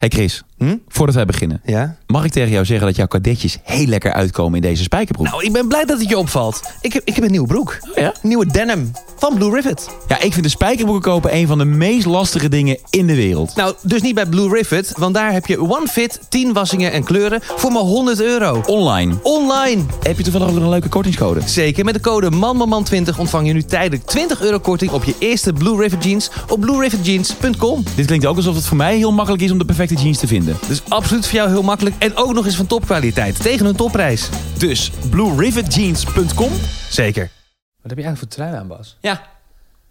Hey Chris, Hm? voordat wij beginnen, Ja? mag ik tegen jou zeggen dat jouw kadetjes heel lekker uitkomen in deze spijkerbroek? Nou, ik ben blij dat het je opvalt. Ik heb, ik heb een nieuwe broek. ja? Een nieuwe denim van Blue Rivet. Ja, ik vind de spijkerbroeken kopen een van de meest lastige dingen in de wereld. Nou, dus niet bij Blue Rivet, want daar heb je one fit, 10 wassingen en kleuren voor maar 100 euro. Online. Online. Heb je toevallig ook nog een leuke kortingscode? Zeker, met de code MANMANMAN20 ontvang je nu tijdelijk 20 euro korting op je eerste Blue Rivet jeans op bluerivetjeans.com. Dit klinkt ook alsof het voor mij heel makkelijk is om de perfecte jeans te vinden. Dus absoluut voor jou heel makkelijk en ook nog eens van topkwaliteit tegen een topprijs. Dus bluerivetjeans.com. Zeker. Wat heb je eigenlijk voor trui aan, Bas? Ja.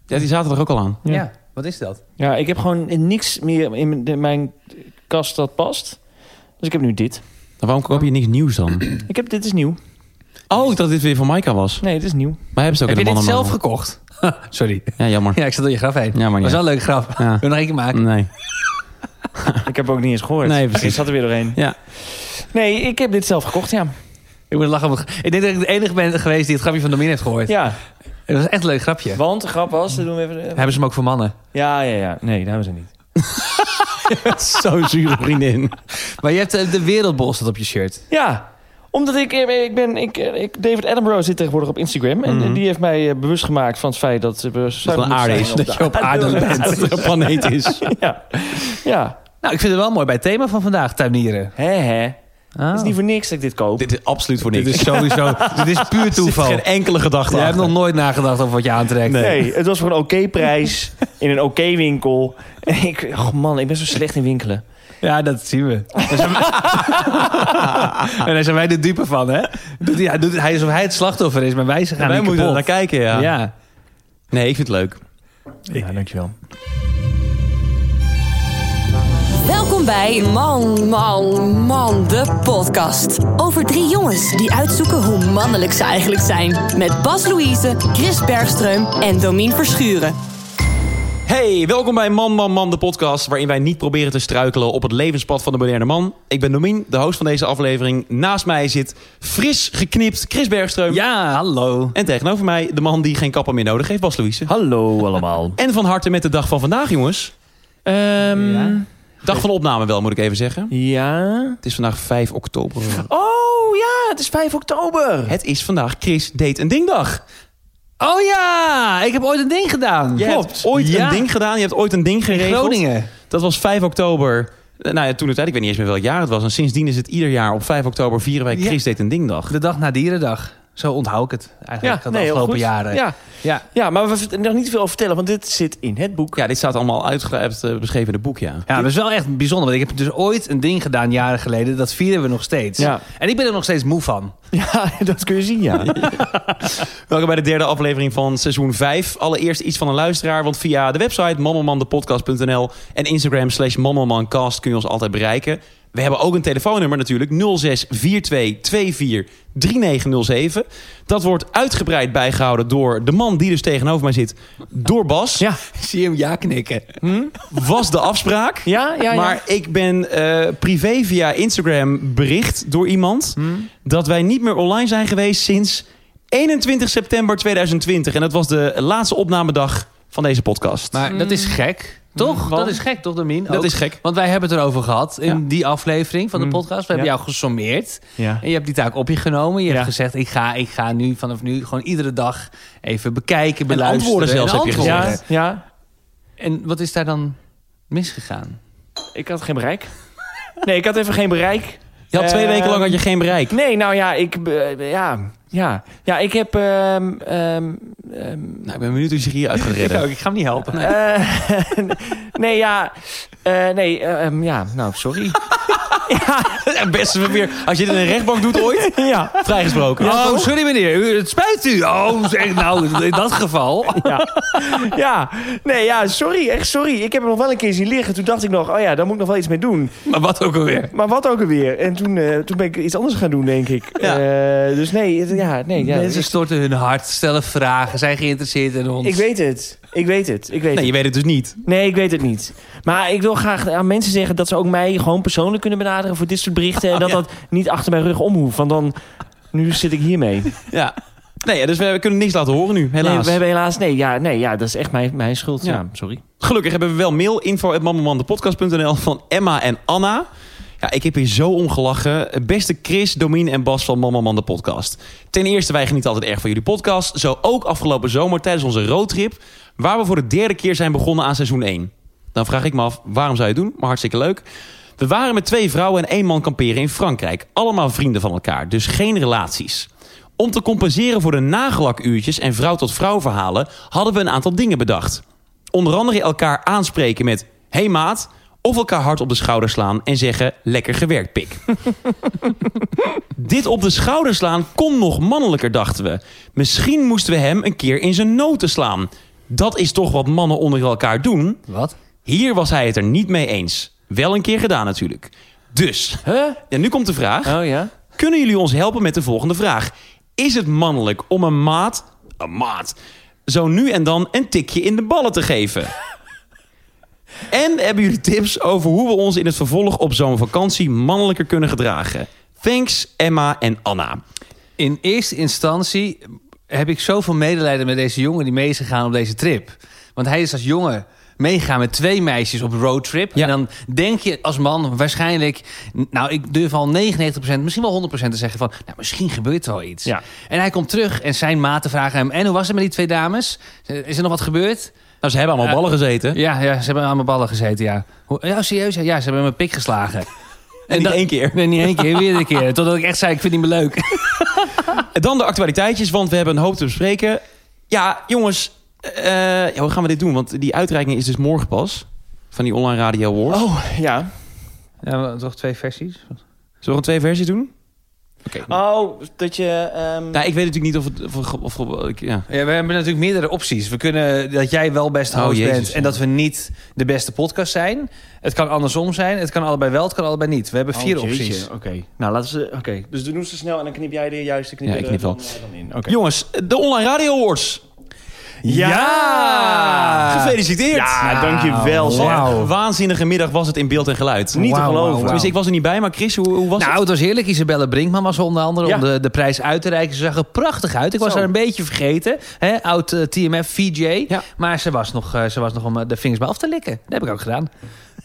Ja, die zaten er ook al aan. Ja. wat is dat? Ja, ik heb gewoon niks meer in mijn- kast dat past. Dus ik heb nu dit. Nou, waarom koop je niks nieuws dan? Ik heb, dit is nieuw. Oh, ik dacht dit weer van Maika was. Nee, dit is nieuw. Maar hebben ze ook Heb in je de dit zelf gekocht? Sorry. Ja, jammer. Ja, ik zat door je graf heen. Ja, maar was wel een leuke grap. Ja. Wil je nog één keer maken? Nee. Ik heb ook niet eens gehoord. Nee, precies. Ik zat er weer doorheen. Ja. Nee, ik heb dit zelf gekocht, ja. Ik moet lachen. Ik denk dat ik de enige ben geweest die het grapje van Domin heeft gehoord. Ja, Het was echt een leuk grapje. want de grap was... dat Doen we even, Hebben ze hem ook voor mannen? Ja, ja, ja. Nee, daar hebben ze niet. Zo'n zure vriendin. Maar je hebt eh, de wereldbol staat op je shirt. Ja, omdat ik, eh, ik ben... Ik, ik, David Attenborough zit tegenwoordig op Instagram. En Mhm. die heeft mij eh, bewust gemaakt van het feit dat... we Dat is. Dat je op aarde bent. Dat er een planeet is. Ja, ja. Nou, ik vind het wel mooi bij het thema van vandaag, tuinieren. Hè, hè. Ah. Het is niet voor niks dat ik dit koop. Dit is absoluut voor niks. Dit is sowieso... dit is puur Er toeval. geen enkele gedachte Jij hebt nog nooit nagedacht over wat je aantrekt. Nee, het was voor een oké prijs in een oké winkel. En ik, oh man, ik ben zo slecht in winkelen. Ja, dat zien we. Daar zijn wij- en daar zijn wij de dupe van, hè? Doet hij, doet, hij is of hij het slachtoffer is, maar wij ze gaan Wij niet moeten er naar kijken, ja. Ja. Nee, ik vind het leuk. Ja, dankjewel. Welkom bij Man, Man, Man, de podcast. Over drie jongens die uitzoeken hoe mannelijk ze eigenlijk zijn. Met Bas Louise, Chris Bergström en Domien Verschuren. Hey, welkom bij Man, Man, Man, de podcast... waarin wij niet proberen te struikelen op het levenspad van de moderne man. Ik ben Domien, de host van deze aflevering. Naast mij zit fris geknipt Chris Bergström. Ja, hallo. En tegenover mij de man die geen kapper meer nodig heeft, Bas Louise. Hallo allemaal. En van harte met de dag van vandaag, jongens. Ehm, Ja. Dag van opname wel, moet ik even zeggen. Ja. Het is vandaag 5 oktober. Oh ja, het is 5 oktober. Het is vandaag Chris Date een Dingdag. Oh ja, ik heb ooit een ding gedaan. Je hebt ooit Ja. een ding gedaan. Je hebt ooit een ding In geregeld. Groningen. Dat was 5 oktober. Eh, Nou ja, toen het tijd, ik weet niet eens meer welk jaar het was. En sindsdien is het ieder jaar op 5 oktober vieren wij Ja. Chris Date een Dingdag. De dag na Dierendag. Zo onthoud ik het eigenlijk de heel afgelopen jaren. Ja. Ja. ja, maar we hebben nog niet te veel over vertellen, want dit zit in het boek. Ja, dit staat allemaal uitgebreid eh, beschreven in het boek, ja. Ja, het is wel echt bijzonder. Want ik heb dus ooit een ding gedaan jaren geleden. Dat vieren we nog steeds. Ja. En ik ben er nog steeds moe van. Ja, dat kun je zien, ja. Welkom bij de derde aflevering van seizoen 5. Allereerst iets van een luisteraar, want via de website mammelmandepodcast.nl en Instagram slash mammelmancast kun je ons altijd bereiken. We hebben ook een telefoonnummer natuurlijk, 0642243907. Dat wordt uitgebreid bijgehouden door de man die dus tegenover mij zit, door Bas. Ja, zie je hem ja knikken. Was de afspraak. Ja, ja, ja. Maar ik ben eh, privé via Instagram bericht door iemand... dat wij niet meer online zijn geweest sinds 21 september 2020. En dat was de laatste opnamedag van deze podcast. Maar dat is gek. Toch? Want? Dat is gek, toch, Domien? dat is gek. Want wij hebben het erover gehad in Ja. die aflevering van de Mm. podcast. We hebben Ja. jou gesommeerd. ja. En je hebt die taak op je genomen. Je hebt gezegd, ik ga, ik ga nu vanaf nu gewoon iedere dag even bekijken, En beluisteren. antwoorden zelfs, en heb je gezegd. Ja, ja. En wat is daar dan misgegaan? Ik had geen bereik. Nee, ik had even geen bereik. Je had twee Ehm, weken lang had je geen bereik. Nee, nou ja, ik... eh, ja, ja. Ja, ik heb... ehm, ehm, ehm, Nou, ik ben benieuwd hoe je zich hier uit gaat Ik, redden. ook, ik ga hem niet helpen. nee, ja... eh, nee, eh, ehm, ja, nou, sorry. Ja, best weer. Als je dit in een rechtbank doet ooit, ja, vrijgesproken. oh, sorry meneer. U- Het spijt u. Oh, zeg, nou, in dat geval. ja. ja. Nee, ja, sorry, echt sorry. Ik heb hem nog wel een keer zien liggen. Toen dacht ik nog, oh ja, daar moet ik nog wel iets mee doen. Maar wat ook alweer. Maar wat ook alweer. En toen, eh, toen ben ik iets anders gaan doen, denk ik. Ja. Eh, dus nee, het- ja, nee. Ja, Mensen storten hun hart, stellen vragen, zijn geïnteresseerd in ons. ik weet het. Ik weet het. Ik weet Nee, het. je weet het dus niet. Nee, ik weet het niet. Maar ik wil graag aan mensen zeggen dat ze ook mij gewoon persoonlijk kunnen benaderen voor dit soort berichten. En dat ja. dat niet achter mijn rug om hoeft. Want dan, nu zit ik hiermee. Ja. Nee, dus we kunnen niks laten horen nu, helaas. Nee, we hebben helaas... Nee, ja, nee ja, dat is echt mijn, mijn schuld. Ja. Ja, sorry. Gelukkig hebben we wel mail info.mammamandepodcast.nl van Emma en Anna. Ja, ik heb hier zo om gelachen. Beste Chris, Domien en Bas van Mama Man de podcast. Ten eerste, wij genieten altijd erg van jullie podcast. Zo ook afgelopen zomer tijdens onze roadtrip... waar we voor de derde keer zijn begonnen aan seizoen 1. Dan vraag ik me af, waarom zou je het doen? Maar hartstikke leuk. We waren met twee vrouwen en één man kamperen in Frankrijk. Allemaal vrienden van elkaar, dus geen relaties. Om te compenseren voor de nagellakuurtjes en vrouw-tot-vrouw verhalen... hadden we een aantal dingen bedacht. Onder andere elkaar aanspreken met... Hey maat, of elkaar hard op de schouder slaan en zeggen... Lekker gewerkt, pik. Dit op de schouder slaan kon nog mannelijker, dachten we. Misschien moesten we hem een keer in zijn noten slaan. Dat is toch wat mannen onder elkaar doen? Wat? Hier was hij het er niet mee eens. Wel een keer gedaan natuurlijk. Dus, Huh? ja, nu komt de vraag. Oh ja? Kunnen jullie ons helpen met de volgende vraag? Is het mannelijk om een maat, een maat, zo nu en dan een tikje in de ballen te geven? En hebben jullie tips over hoe we ons in het vervolg op zo'n vakantie mannelijker kunnen gedragen? Thanks, Emma en Anna. In eerste instantie heb ik zoveel medelijden met deze jongen die mee is gegaan op deze trip. Want hij is als jongen meegaan met twee meisjes op roadtrip. Ja. En dan denk je als man waarschijnlijk... Nou, ik durf al 99%, misschien wel 100% te zeggen van... Nou, misschien gebeurt er wel iets. Ja. En hij komt terug en zijn maten vragen hem... En hoe was het met die twee dames? Is er nog wat gebeurd? Nou, ze hebben allemaal Eh, ballen gezeten. Ja, ja ze hebben aan mijn ballen gezeten, ja. Hoe- Ja, serieus? Ja, Ja, ze hebben mijn pik geslagen. en niet dan- één keer. Nee, niet één keer, weer een keer. Totdat ik echt zei, ik vind die me leuk. En Dan de actualiteitjes, want we hebben een hoop te bespreken. Ja, jongens, eh, ja, hoe gaan we dit doen? Want die uitreiking is dus morgen pas. Van die online radio awards. Oh, ja. Ja, toch twee versies? Zullen we gewoon twee versies doen? Oh, dat je... ehm, Nou, ik weet natuurlijk niet of het... Of, of, of- ik- ja. Ja, we hebben natuurlijk meerdere opties. We kunnen dat jij wel best Oh, host Jezus, bent en dat we niet de beste podcast zijn. Het kan andersom zijn. Het kan allebei wel, het kan allebei niet. We hebben vier oh, jeetje, opties. Oké. Nou, laten we... Oké. Dus doen ze snel en dan knip jij de juiste knip Ja, ik er knip wel. dan, eh, dan in. Oké. Jongens, de online radio awards. Ja! Gefeliciteerd. Ja, dankjewel. zeg. Wauw. Waanzinnige middag was het in beeld en geluid. Niet te geloven. Dus ik was er niet bij, maar Chris, hoe, hoe was Nou, het? het was heerlijk. Isabelle Brinkman was er onder andere Ja. om de, de prijs uit te reiken. Ze zag er prachtig uit. Ik was haar een beetje vergeten. Hè? Oud eh, TMF, VJ. Ja. Maar ze was, nog, eh, ze was nog om eh, de vingers bij af te likken. Dat heb ik ook gedaan.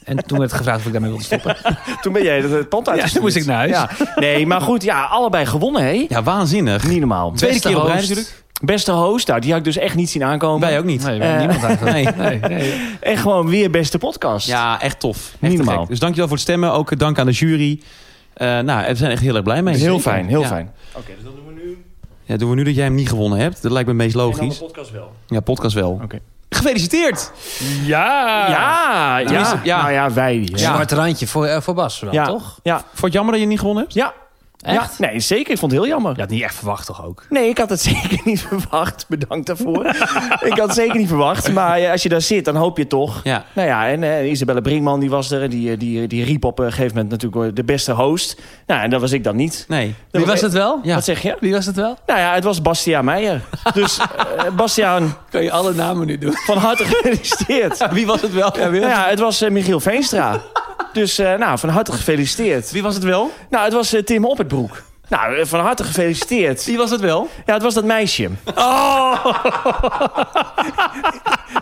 En toen werd gevraagd of ik daarmee wilde stoppen. Toen ben jij het het pand uit. Ja, toen moest ik naar huis. Ja. Nee, maar goed. Ja, allebei gewonnen, hè? Ja, waanzinnig. Niet normaal. Tweede Beste keer op rij natuurlijk. Beste host. Nou, die had ik dus echt niet zien aankomen. Wij ook niet. Nee, Eh, niemand eigenlijk. Nee. Nee, nee. En gewoon weer beste podcast. Ja, echt tof. Echt normaal. Dus dankjewel voor het stemmen. Ook eh, dank aan de jury. Eh, nou, we zijn echt heel erg blij mee. Heel Zeker. fijn, heel Ja. fijn. Oké, dus dat doen we nu. Ja, doen we nu dat jij hem niet gewonnen hebt. Dat lijkt me het meest dan logisch. de podcast wel. Ja, podcast wel. Oké. Gefeliciteerd! Ja. Ja, ja. ja. Nou ja, wij. Ja. Zwart randje voor, voor Bas wel, Ja. toch? Ja. Vond je het jammer dat je niet gewonnen hebt? Ja. Echt? Ja. Nee, zeker. Ik vond het heel jammer. Je had niet echt verwacht toch ook? Nee, ik had het zeker niet verwacht. Bedankt daarvoor. ik had het zeker niet verwacht. Maar ja, als je daar zit, dan hoop je toch. Ja. Nou ja, en eh, Isabelle Brinkman die was er. En die, eh, die, die riep op een gegeven moment natuurlijk eh, de beste host. Nou, en dat was ik dan niet. Nee. Wie was het wel? Ja. Wat zeg je? Wie was het wel? Nou ja, het was Bastiaan Meijer. Dus eh Bastiaan, Kan je alle namen nu doen? van harte gefeliciteerd. Wie was het wel? Nou ja, het was eh, Michiel Veenstra. Dus eh, nou, van harte gefeliciteerd. Wie was het wel? Nou, het was eh, Tim Oppertbroek. Nou, eh, van harte gefeliciteerd. Wie was het wel? Ja, het was dat meisje. Oh!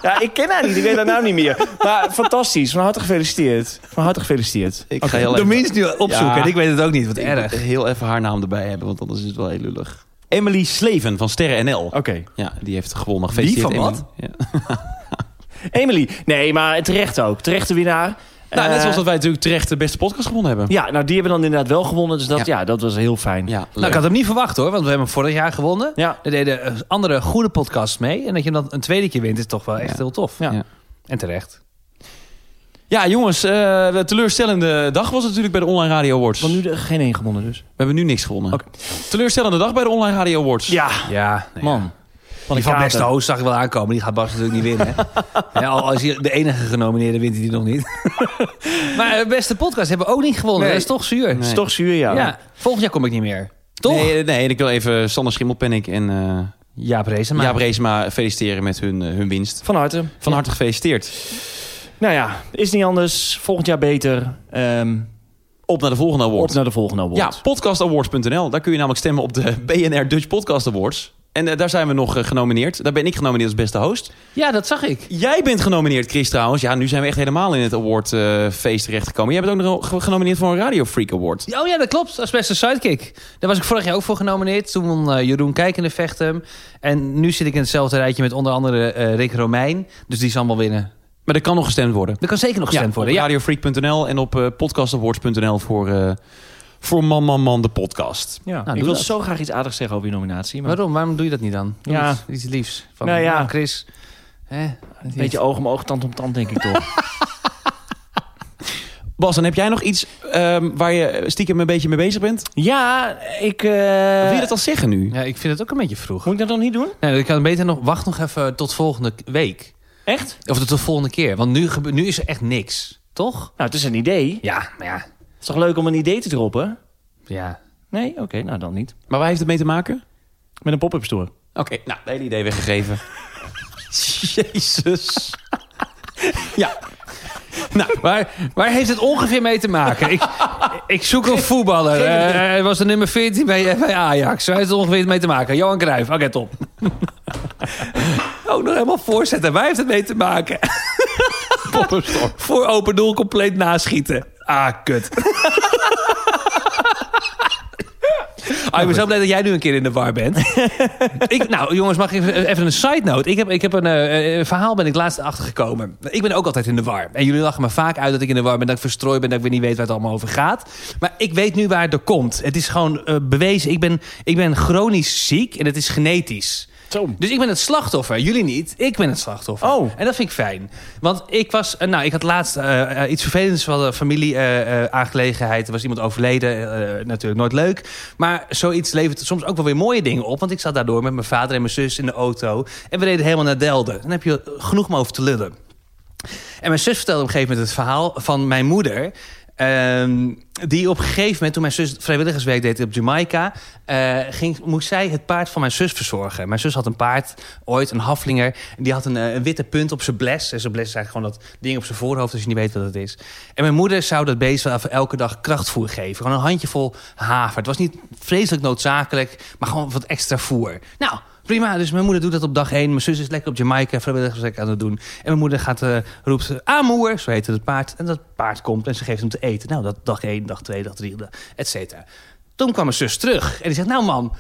ja, ik ken haar niet. Ik weet haar naam niet meer. Maar fantastisch. Van harte gefeliciteerd. Van harte gefeliciteerd. Ik ga heel De even, minst nu opzoeken Ja. en ik weet het ook niet. Wat ik erg. moet heel even haar naam erbij hebben, want anders is het wel heel lullig. Emily Sleven van Sterren NL. Oké. Ja, die heeft gewonnen. Wie, Gefeliciteerd, van Emily. Ja. Emily. Nee, maar terecht ook. Terechte winnaar. Nou, net Eh, zoals dat wij natuurlijk terecht de beste podcast gewonnen hebben. Ja, nou, die hebben dan inderdaad wel gewonnen. Dus dat, Ja. ja. dat was heel fijn. Ja, Nou, ik had hem niet verwacht hoor, want we hebben hem vorig jaar gewonnen. Ja. Er deden eh, andere goede podcasts mee. En dat je dan een tweede keer wint, is toch wel echt Ja. heel tof. Ja. En terecht. Ja, jongens, eh, de teleurstellende dag was het natuurlijk bij de Online Radio Awards. Want nu de, geen één gewonnen dus. We hebben nu niks gewonnen. Teleurstellende dag bij de Online Radio Awards. Ja, Ja, nee, man. Die van beste host zag ik wel aankomen. Die gaat Bas natuurlijk niet winnen. hè. Al als hij de enige genomineerde wint hij die nog niet. maar eh, beste podcast hebben we ook niet gewonnen. Nee. Dat is toch zuur. Nee. is toch zuur, ja. Ja. volgend jaar kom ik niet meer. Toch? Nee, nee, en ik wil even Sander Schimmelpenninck en eh Jaap Reesema. Jaap Reesema feliciteren met hun, eh, hun winst. Van harte. Van harte gefeliciteerd. Nou ja, is niet anders. Volgend jaar beter. Ehm, Op naar de volgende award. op naar de volgende award. Ja, podcastawards.nl. Daar kun je namelijk stemmen op de BNR Dutch Podcast Awards. En eh, daar zijn we nog eh, genomineerd. Daar ben ik genomineerd als beste host. Ja, dat zag ik. Jij bent genomineerd, Chris, trouwens. Ja, nu zijn we echt helemaal in het awardfeest terechtgekomen. Jij bent ook nog ge- genomineerd voor een Radio Freak Award. Oh ja, dat klopt. Als beste sidekick. Daar was ik vorig jaar ook voor genomineerd. Toen won eh, Jeroen Kijkende Vechtem. En nu zit ik in hetzelfde rijtje met onder andere eh, Rick Romein. Dus die zal wel winnen. Maar er kan nog gestemd worden. Er kan zeker nog gestemd worden. Op Ja. radiofreak.nl en op eh, podcastawards.nl voor, eh, voor Man Man Man, de podcast. Ja. Nou, ik wil dat. zo graag iets aardigs zeggen over je nominatie. Maar Waarom? Waarom doe je dat niet dan? Doe Ja. iets, iets liefs. Van, Nou ja. Chris. Hè? een beetje oog om oog, tand om tand, denk ik toch. Bas, en heb jij nog iets ehm, waar je stiekem een beetje mee bezig bent? ja, ik... eh, Wil je dat al zeggen nu? Ja, ik vind het ook een beetje vroeg. Moet ik dat dan niet doen? Nee, ik kan beter nog... Wacht nog even tot volgende week. Echt? Of tot de volgende keer. Want nu, nu is er echt niks. Toch? Nou, het is een idee. Ja, maar ja. Het is toch leuk om een idee te droppen? Ja. Nee? Oké, nou dan niet. Maar waar heeft het mee te maken? Met een pop-up store. Oké, nou, het hele idee weggegeven. Jezus. ja, Nou, waar, waar heeft het ongeveer mee te maken? Ik, ik zoek een voetballer. Eh, Hij was de nummer 14 bij, bij Ajax. Waar heeft het ongeveer mee te maken? Johan Cruijff. Oké, top. Ook nog helemaal voorzetten. Waar heeft het mee te maken? Voor open doel compleet naschieten. Ah, kut. Ah, ik ben zo blij dat jij nu een keer in de war bent. ik, nou, jongens, mag ik even, even een side note? Ik heb, ik heb een eh, eh, verhaal, ben ik laatst achtergekomen. Ik ben ook altijd in de war. En jullie lachen me vaak uit dat ik in de war ben, dat ik verstrooid ben, dat ik weer niet weet waar het allemaal over gaat. Maar ik weet nu waar het door komt. Het is gewoon eh, bewezen. Ik ben, ik ben chronisch ziek en het is genetisch. Dus ik ben het slachtoffer. Jullie niet. Ik ben het slachtoffer. Oh. En dat vind ik fijn. Want ik was... eh, nou, ik had laatst eh, eh, iets vervelends van de familie-aangelegenheid. er was iemand overleden. natuurlijk nooit leuk. Maar zoiets levert soms ook wel weer mooie dingen op. Want ik zat daardoor met mijn vader en mijn zus in de auto. En we reden helemaal naar Delden. Dan heb je genoeg om over te lullen. En mijn zus vertelde op een gegeven moment het verhaal van mijn moeder. Ehm, die op een gegeven moment, toen mijn zus vrijwilligerswerk deed op Jamaica... eh, ging, moest zij het paard van mijn zus verzorgen. Mijn zus had een paard, ooit een haflinger. Die had een, eh, een witte punt op zijn bles. En zijn bles is eigenlijk gewoon dat ding op zijn voorhoofd... als je niet weet wat het is. En mijn moeder zou dat beest elke dag krachtvoer geven. Gewoon een handjevol haver. Het was niet vreselijk noodzakelijk, maar gewoon wat extra voer. Nou... Prima, dus mijn moeder doet dat op dag één. Mijn zus is lekker op Jamaica vrijwilligerswerk aan het doen. En mijn moeder gaat, eh, roept ze, Amoer, zo heette het paard. En dat paard komt en ze geeft hem te eten. Nou, dat dag één, dag twee, dag drie, et cetera. Toen kwam mijn zus terug en die zegt, nou mam,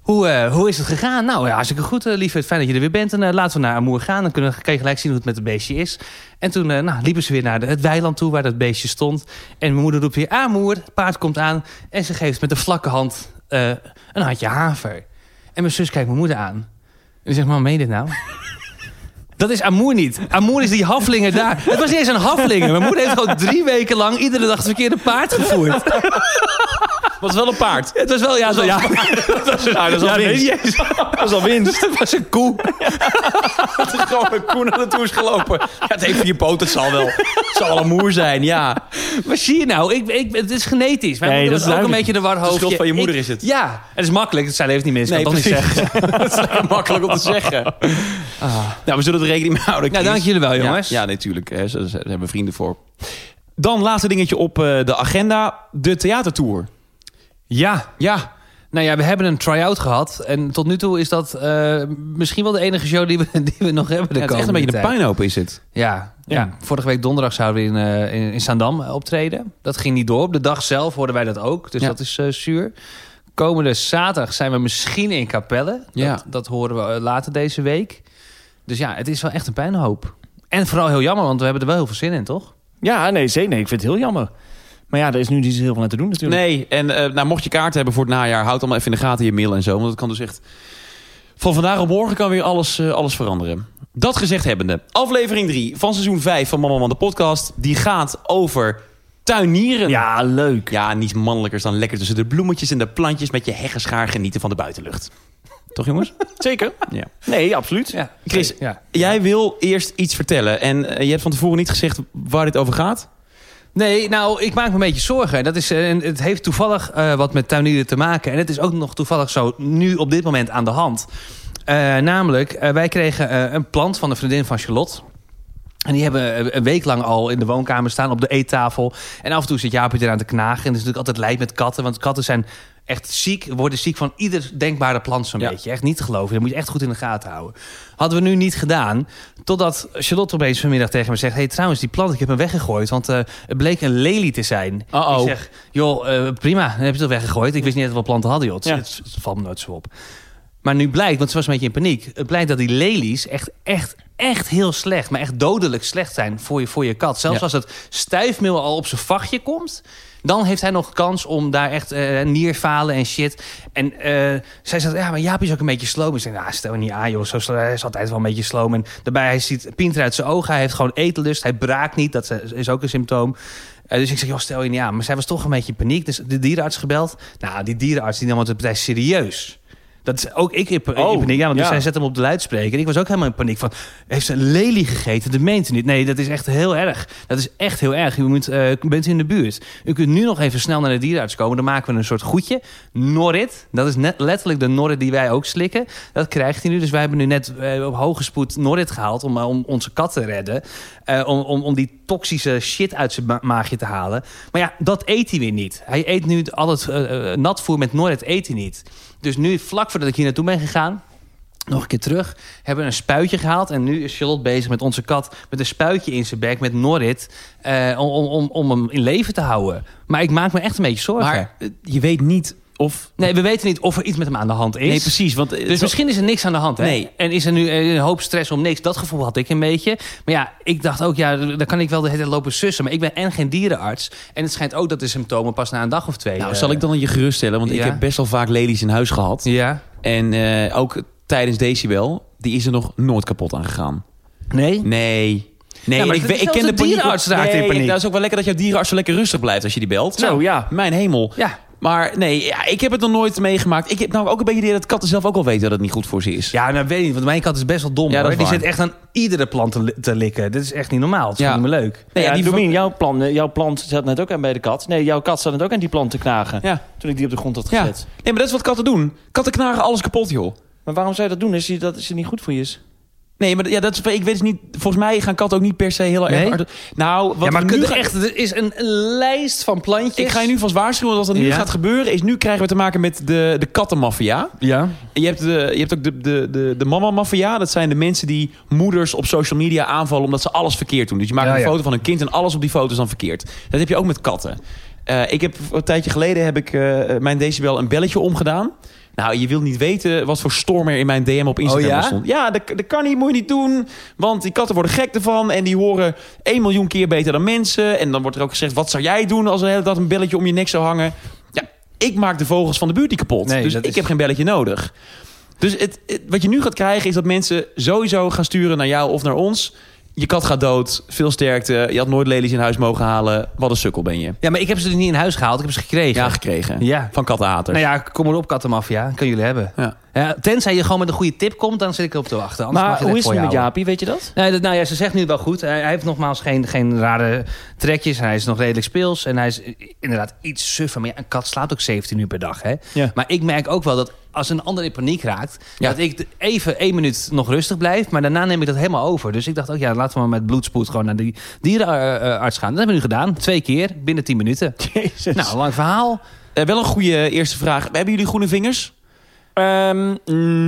hoe, eh, hoe is het gegaan? Nou ja, hartstikke goed, uh, lieverd. Fijn dat je er weer bent. En laten we naar Amoer gaan. Dan kunnen, kan je gelijk zien hoe het met het beestje is. En toen nou, liepen ze weer naar de, het weiland toe waar dat beestje stond. En mijn moeder roept weer Amoer. Het paard komt aan. En ze geeft met een vlakke hand een handje haver. En mijn zus kijkt mijn moeder aan. En die zegt, man, meen je dit nou? Dat is Amoer niet. Amoer is die haflinger daar. Het was niet eens een haflinger. Mijn moeder heeft gewoon drie weken lang iedere dag het verkeerde paard gevoerd. was wel een paard. Het was wel, ja, zo, ja. dat was, nou, dat al Ja, nee, winst. niet. Dat is al winst. Het was een koe. Dat is gewoon een koe naar naartoe is gelopen. Ja, het heeft vier poten, het zal wel. Het zal wel een moer zijn, ja. Maar zie je nou, ik, ik, het is genetisch. Mijn Nee, moeder dat was is ook een beetje de warhoofdje. De schuld van je moeder Ik- is het. Ja, het is makkelijk. Zij leeft niet meer, dus ik kan het toch niet zeggen. dat is makkelijk om te zeggen. Nou, we zullen er rekening mee houden. Nou, dank jullie wel, jongens. Ja, ja natuurlijk. Ze, ze hebben vrienden voor. Dan laatste dingetje op eh, de agenda. De theatertour. Ja, Ja, nou ja, we hebben een try-out gehad. En tot nu toe is dat eh, misschien wel de enige show die we, die we nog hebben de ja het is echt een beetje een tijd. puinhoop is het. Ja, ja. vorige week donderdag zouden we in, eh in, in optreden. Dat ging niet door. Op de dag zelf hoorden wij dat ook. Dus Ja. dat is eh, zuur. Komende zaterdag zijn we misschien in Capelle. Ja. Dat, dat horen we later deze week. Dus ja, het is wel echt een puinhoop. En vooral heel jammer, want we hebben er wel heel veel zin in, toch? Ja, nee, zeker. Nee, ik vind het heel jammer. Maar ja, er is nu niet zo heel veel aan te doen natuurlijk. Nee, en eh, nou, mocht je kaarten hebben voor het najaar... houd allemaal even in de gaten je mail en zo. Want het kan dus echt... Van vandaag op morgen kan weer alles, eh, alles veranderen. Dat gezegd hebbende. Aflevering 3 van seizoen 5 van Mama Man de podcast. Die gaat over tuinieren. Ja, leuk. Ja, niets mannelijkers dan lekker tussen de bloemetjes en de plantjes... met je heggenschaar genieten van de buitenlucht. Toch jongens? Zeker. Ja. Nee, absoluut. Ja. Chris, Ja. jij wil eerst iets vertellen. En eh, je hebt van tevoren niet gezegd waar dit over gaat. Nee, nou, ik maak me een beetje zorgen. Dat is, eh, en het heeft toevallig eh, wat met tuinieren te maken. En het is ook nog toevallig zo nu op dit moment aan de hand. Eh, namelijk, wij kregen een plant van een vriendin van Charlotte. En die hebben een week lang al in de woonkamer staan op de eettafel. En af en toe zit Jaapie eraan te knagen. En dat is natuurlijk altijd lijp met katten. Want katten zijn echt ziek, worden ziek van ieder denkbare plant zo'n Ja. beetje. Echt niet te geloven. Dat moet je echt goed in de gaten houden. Hadden we nu niet gedaan. Totdat Charlotte opeens vanmiddag tegen me zegt... hey, trouwens, die plant, ik heb hem weggegooid. Want eh, het bleek een lelie te zijn. Uh-oh. Ik zeg, joh, eh, prima, dan heb je het weggegooid. Ik wist niet dat we planten hadden, joh. Het, Ja. het, het valt me nooit zo op. Maar nu blijkt, want ze was een beetje in paniek... het blijkt dat die lelies echt, echt, echt heel slecht... maar echt dodelijk slecht zijn voor je, voor je kat. Zelfs Ja. als het stuifmeel al op zijn vachtje komt... dan heeft hij nog kans om daar echt eh nierfalen en shit. En eh, zij zegt, ja, maar Jaap is ook een beetje sloom. Ik zeg, nou, stel niet aan, joh. Zo, hij is altijd wel een beetje sloom. En daarbij, hij ziet pinter uit zijn ogen. Hij heeft gewoon etenlust. Hij braakt niet. Dat is ook een symptoom. Eh, dus ik zeg, joh, stel je niet aan. Maar zij was toch een beetje in paniek. Dus de dierenarts gebeld. Nou, die dierenarts die nam het partij serieus. Dat is ook ik in, Oh, paniek. Ja, want dus ja. zij zet hem op de luidspreker. Ik was ook helemaal in paniek van... heeft ze een lelie gegeten? Dat meent u niet. Nee, dat is echt heel erg. Dat is echt heel erg. U moet, eh, bent u in de buurt. U kunt nu nog even snel naar de dierenarts komen. Dan maken we een soort goedje. Norrit. Dat is net letterlijk de Norrit die wij ook slikken. Dat krijgt hij nu. Dus wij hebben nu net eh, op hoge spoed Norrit gehaald... om, eh, om onze kat te redden. Om, om, om die toxische shit uit zijn ma- maagje te halen. Maar ja, dat eet hij weer niet. Hij eet nu al het natvoer met Norrit eet hij niet. Dus nu, vlak voordat ik hier naartoe ben gegaan... Nog een keer terug. Hebben we een spuitje gehaald. En nu is Charlotte bezig met onze kat. Met een spuitje in zijn bek. Met Norrit. eh, om, om, om, hem in leven te houden. Maar ik maak me echt een beetje zorgen. Maar eh, je weet niet of... nee, we weten niet of er iets met hem aan de hand is. Nee, precies. Want, eh, Dus zo- misschien is er niks aan de hand. Hè? Nee. En is er nu eh, een hoop stress om niks. Dat gevoel had ik een beetje. Maar ja, ik dacht ook, ja, dan kan ik wel de hele tijd lopen sussen. Maar ik ben en geen dierenarts. En het schijnt ook dat de symptomen pas na een dag of twee. Nou, eh, zal ik dan je geruststellen? Want ik heb best wel vaak lelies in huis gehad. Ja. En ook tijdens Decibel, die is er nog nooit kapot aan gegaan. Nee? Nee. Nee, Ja, maar is ik zelfs de dierenarts raakt in nee, paniek. Dat is ook wel lekker dat jouw dierenarts zo lekker rustig blijft als je die belt. Zo, ja. Mijn hemel. Ja. Maar nee, ja, ik heb het nog nooit meegemaakt. Ik heb nou ook een beetje de idee dat katten zelf ook al weten dat het niet goed voor ze is. Ja, nou weet ik niet. Want mijn kat is best wel dom. Ja, hoor. is Die zit echt aan iedere plant te, li- te likken. Dit is echt niet normaal. Het is Ja. gewoon niet meer leuk. Nee, ja, ja, die Domien, jouw, plan, eh, jouw plant zat net ook aan bij de kat. Nee, jouw kat zat net ook aan die plant te knagen. Ja. Toen ik die op de grond had Ja. gezet. Nee, maar dat is wat katten doen. Katten knagen alles kapot, joh. Maar waarom zou je dat doen je, dat als het niet goed voor je is? Nee, maar ja, dat is, ik weet dus niet. Volgens mij gaan katten ook niet per se heel erg. Nee? hard- Nou, wat ja, maar nu echt, er is een lijst van plantjes. Ik ga je nu vast waarschuwen dat wat er nu Ja. gaat gebeuren. Is nu krijgen we te maken met de, de kattenmafia. Ja. En Je hebt, de, je hebt ook de, de, de, de mama-mafia. Dat zijn de mensen die moeders op social media aanvallen... omdat ze alles verkeerd doen. Dus je maakt Ja, een ja. foto van een kind... en alles op die foto is dan verkeerd. Dat heb je ook met katten. Eh, ik heb een tijdje geleden heb ik eh, mijn decibel een belletje omgedaan. Nou, je wilt niet weten wat voor storm er in mijn DM op Instagram Oh ja? stond. Ja, dat, dat kan niet, moet je niet doen. Want die katten worden gek ervan. En die horen 1 miljoen keer beter dan mensen. En dan wordt er ook gezegd, wat zou jij doen... als de hele dag een belletje om je nek zou hangen? Ja, ik maak de vogels van de buurt die kapot. Nee, dus ik is- heb geen belletje nodig. Dus het, het- wat je nu gaat krijgen is dat mensen sowieso gaan sturen naar jou of naar ons. Je kat gaat dood, veel sterkte. Je had nooit lelies in huis mogen halen. Wat een sukkel ben je. ja, maar ik heb ze dus niet in huis gehaald. Ik heb ze gekregen. Ja, gekregen. Ja. Van kattenhaters. Nou ja, kom maar op, kattenmafia. Kan jullie hebben. Ja. Ja, tenzij je gewoon met een goede tip komt, dan zit ik erop te wachten. Anders mag Maar je hoe is het met Jaapie, weet je dat? Nee, dat, nou ja, ze zegt nu wel goed. Hij, hij heeft nogmaals geen, geen rare trekjes. Hij is nog redelijk speels. En hij is inderdaad iets suffer. Maar ja, een kat slaapt ook 17 uur per dag. Hè? Ja. Maar ik merk ook wel dat als een ander in paniek raakt... Ja. dat ik even één minuut nog rustig blijf. Maar daarna neem ik dat helemaal over. Dus ik dacht ook, ja, laten we maar met bloedspoed gewoon naar die dierenarts gaan. Dat hebben we nu gedaan. Twee keer, binnen 10 minuten. Jezus. Nou, lang verhaal. Eh, wel een goede eerste vraag. Hebben jullie groene vingers? Ehm,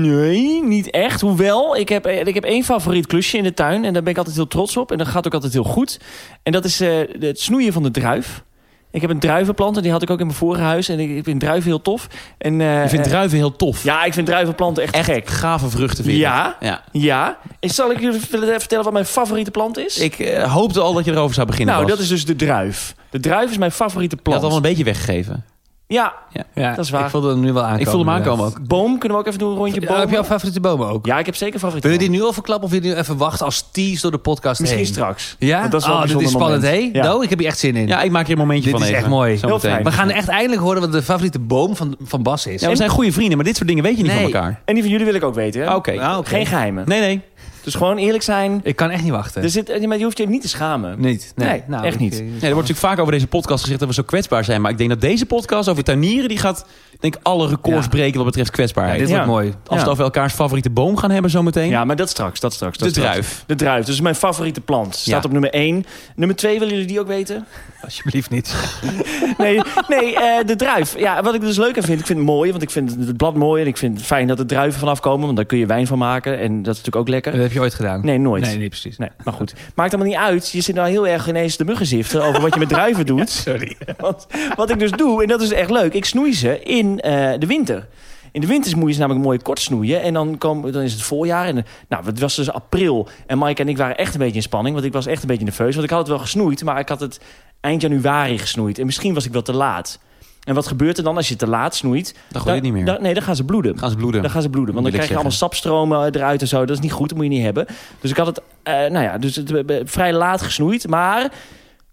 nee, niet echt. Hoewel, ik heb, ik heb één favoriet klusje in de tuin. En daar ben ik altijd heel trots op. En dat gaat ook altijd heel goed. En dat is eh, het snoeien van de druif. Ik heb een druivenplant en die had ik ook in mijn vorige huis. En ik, vind druiven heel tof. En, eh, Ik vind eh, druiven heel tof. Ja, ik vind druivenplanten echt, Echt gek. gave vruchten vind. Ja, ja. ja. En zal ik jullie vertellen wat mijn favoriete plant is? Ik eh, hoopte al dat je erover zou beginnen. nou, dat is dus de druif. De druif is mijn favoriete Je plant. had al een beetje weggegeven. Ja, Ja, Dat is waar. Ik voelde hem nu wel aankomen. Ik voelde hem aankomen ook. boom. Kunnen we ook even doen een rondje Ja, boom? heb je al favoriete bomen ook? Ja, ik heb zeker favoriete Wil je die boom. nu al verklappen of wil je die nu even wachten als tease door de podcast Misschien heen? straks. Ja? Want dat is wel oh, dit is spannend, hé? Ja. Ik heb hier echt zin in. Ja, ik maak hier een momentje Dit van is even. echt mooi. Heel fijn. We gaan echt eindelijk horen wat de favoriete boom van, van Bas is. Ja, we zijn goede vrienden, maar dit soort dingen weet je niet Nee. van elkaar. En die van jullie wil ik ook weten, hè? Ah, Oké. Ah, oké. Geen geheimen. Nee, nee. Dus gewoon eerlijk zijn. Ik kan echt niet wachten. Er zit, maar je hoeft je niet te schamen. niet. Nee, Nee, nou, echt niet. eh, Nee, er wordt natuurlijk vaak over deze podcast gezegd dat we zo kwetsbaar zijn. Maar ik denk dat deze podcast over tuinieren... die gaat denk ik alle records Ja. breken wat betreft ja, kwetsbaarheid. dit wordt mooi. Als we over elkaars favoriete boom gaan hebben zometeen. Ja, maar dat straks, dat straks. Dat de straks. druif. De druif, dus mijn favoriete plant. Staat Ja. op nummer 1. Nummer 2, willen jullie die ook weten? Alsjeblieft niet. Nee, nee eh, de druif. Ja, wat ik dus leuk aan vind, ik vind het mooi, want ik vind het blad mooi en ik vind het fijn dat er druiven vanaf komen, want daar kun je wijn van maken en dat is natuurlijk ook lekker. Dat heb je ooit gedaan? Nee, nooit. Nee, niet precies. Nee, maar goed. Maakt allemaal niet uit. Je zit nou heel erg ineens de muggen ziften over wat je met druiven doet. Sorry. Want wat ik dus doe, en dat is echt leuk, ik snoei ze in eh, de winter. In de winter moet je ze namelijk mooi kort snoeien. En dan, kom, dan is het voorjaar. En, nou, het was dus april. En Mike en ik waren echt een beetje in spanning. Want ik was echt een beetje nerveus. Want ik had het wel gesnoeid. Maar ik had het eind januari gesnoeid. En misschien was ik wel te laat. En wat gebeurt er dan als je te laat snoeit? Dan gooi je het niet meer. Dan- nee, dan gaan ze bloeden. gaan ze bloeden. Dan gaan ze bloeden. Want dan krijg je allemaal sapstromen eruit en zo. Dat is niet goed, dat moet je niet hebben. Dus ik had het, eh, nou ja, dus het, vrij laat gesnoeid. Maar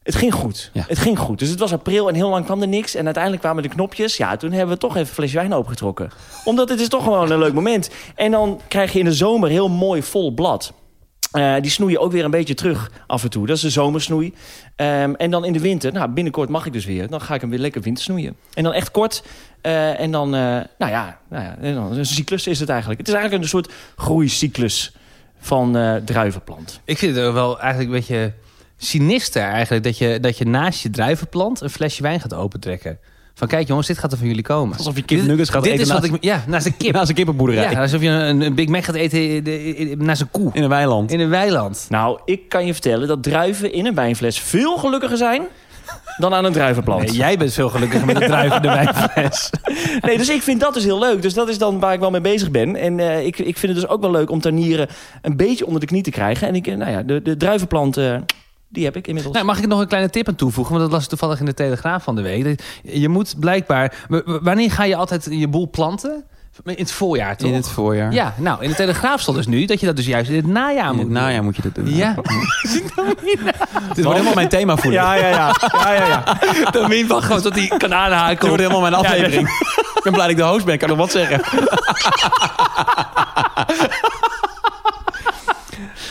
het ging goed. Ja. Het ging goed. Dus het was april en heel lang kwam er niks. En uiteindelijk kwamen de knopjes. Ja, toen hebben we toch even een flesje wijn opengetrokken. Omdat het is toch gewoon een leuk moment. En dan krijg je in de zomer heel mooi vol blad. Eh, die snoei je ook weer een beetje terug af en toe. Dat is de zomersnoei. Ehm, en dan in de winter, nou binnenkort mag ik dus weer. Dan ga ik hem weer lekker wintersnoeien. En dan echt kort. eh, en dan, eh, nou ja, nou ja en dan, een cyclus is het eigenlijk. Het is eigenlijk een soort groeicyclus van druivenplant. Ik vind het wel eigenlijk een beetje sinister eigenlijk... dat je, dat je naast je druivenplant een flesje wijn gaat opentrekken. Van kijk jongens, dit gaat er van jullie komen. Alsof je kipnuggets gaat dit eten is wat naast- ik, Ja, naast een kip. Naast een kippenboerderij. Ja, alsof je een, een Big Mac gaat eten in- in- in- naast een koe. In een weiland. In een weiland. Nou, ik kan je vertellen dat druiven in een wijnfles veel gelukkiger zijn dan aan een druivenplant. Nee, jij bent veel gelukkiger met een druivende wijnfles. Nee, dus ik vind dat dus heel leuk. Dus dat is dan waar ik wel mee bezig ben. En eh, ik, ik vind het dus ook wel leuk om tuinieren een beetje onder de knie te krijgen. En ik, eh, nou ja, de, de druivenplant, eh, die heb ik inmiddels. Nou, mag ik nog een kleine tip aan toevoegen? Want dat las ik toevallig in de Telegraaf van de week. Je moet blijkbaar... Wanneer ga je altijd je boel planten? In het voorjaar, toch? In het voorjaar. Ja, nou, in de Telegraaf stond dus nu... dat je dat dus juist in het najaar In moet het doen. najaar moet je dat doen. Ja, Dit wordt helemaal mijn thema voelen. ja, ja, ja. ja, ja, ja. wel gewoon dat hij kan aanhaken. Dit wordt helemaal mijn aflevering. Ik ben blij dat ik de host ben. Ik kan nog wat zeggen.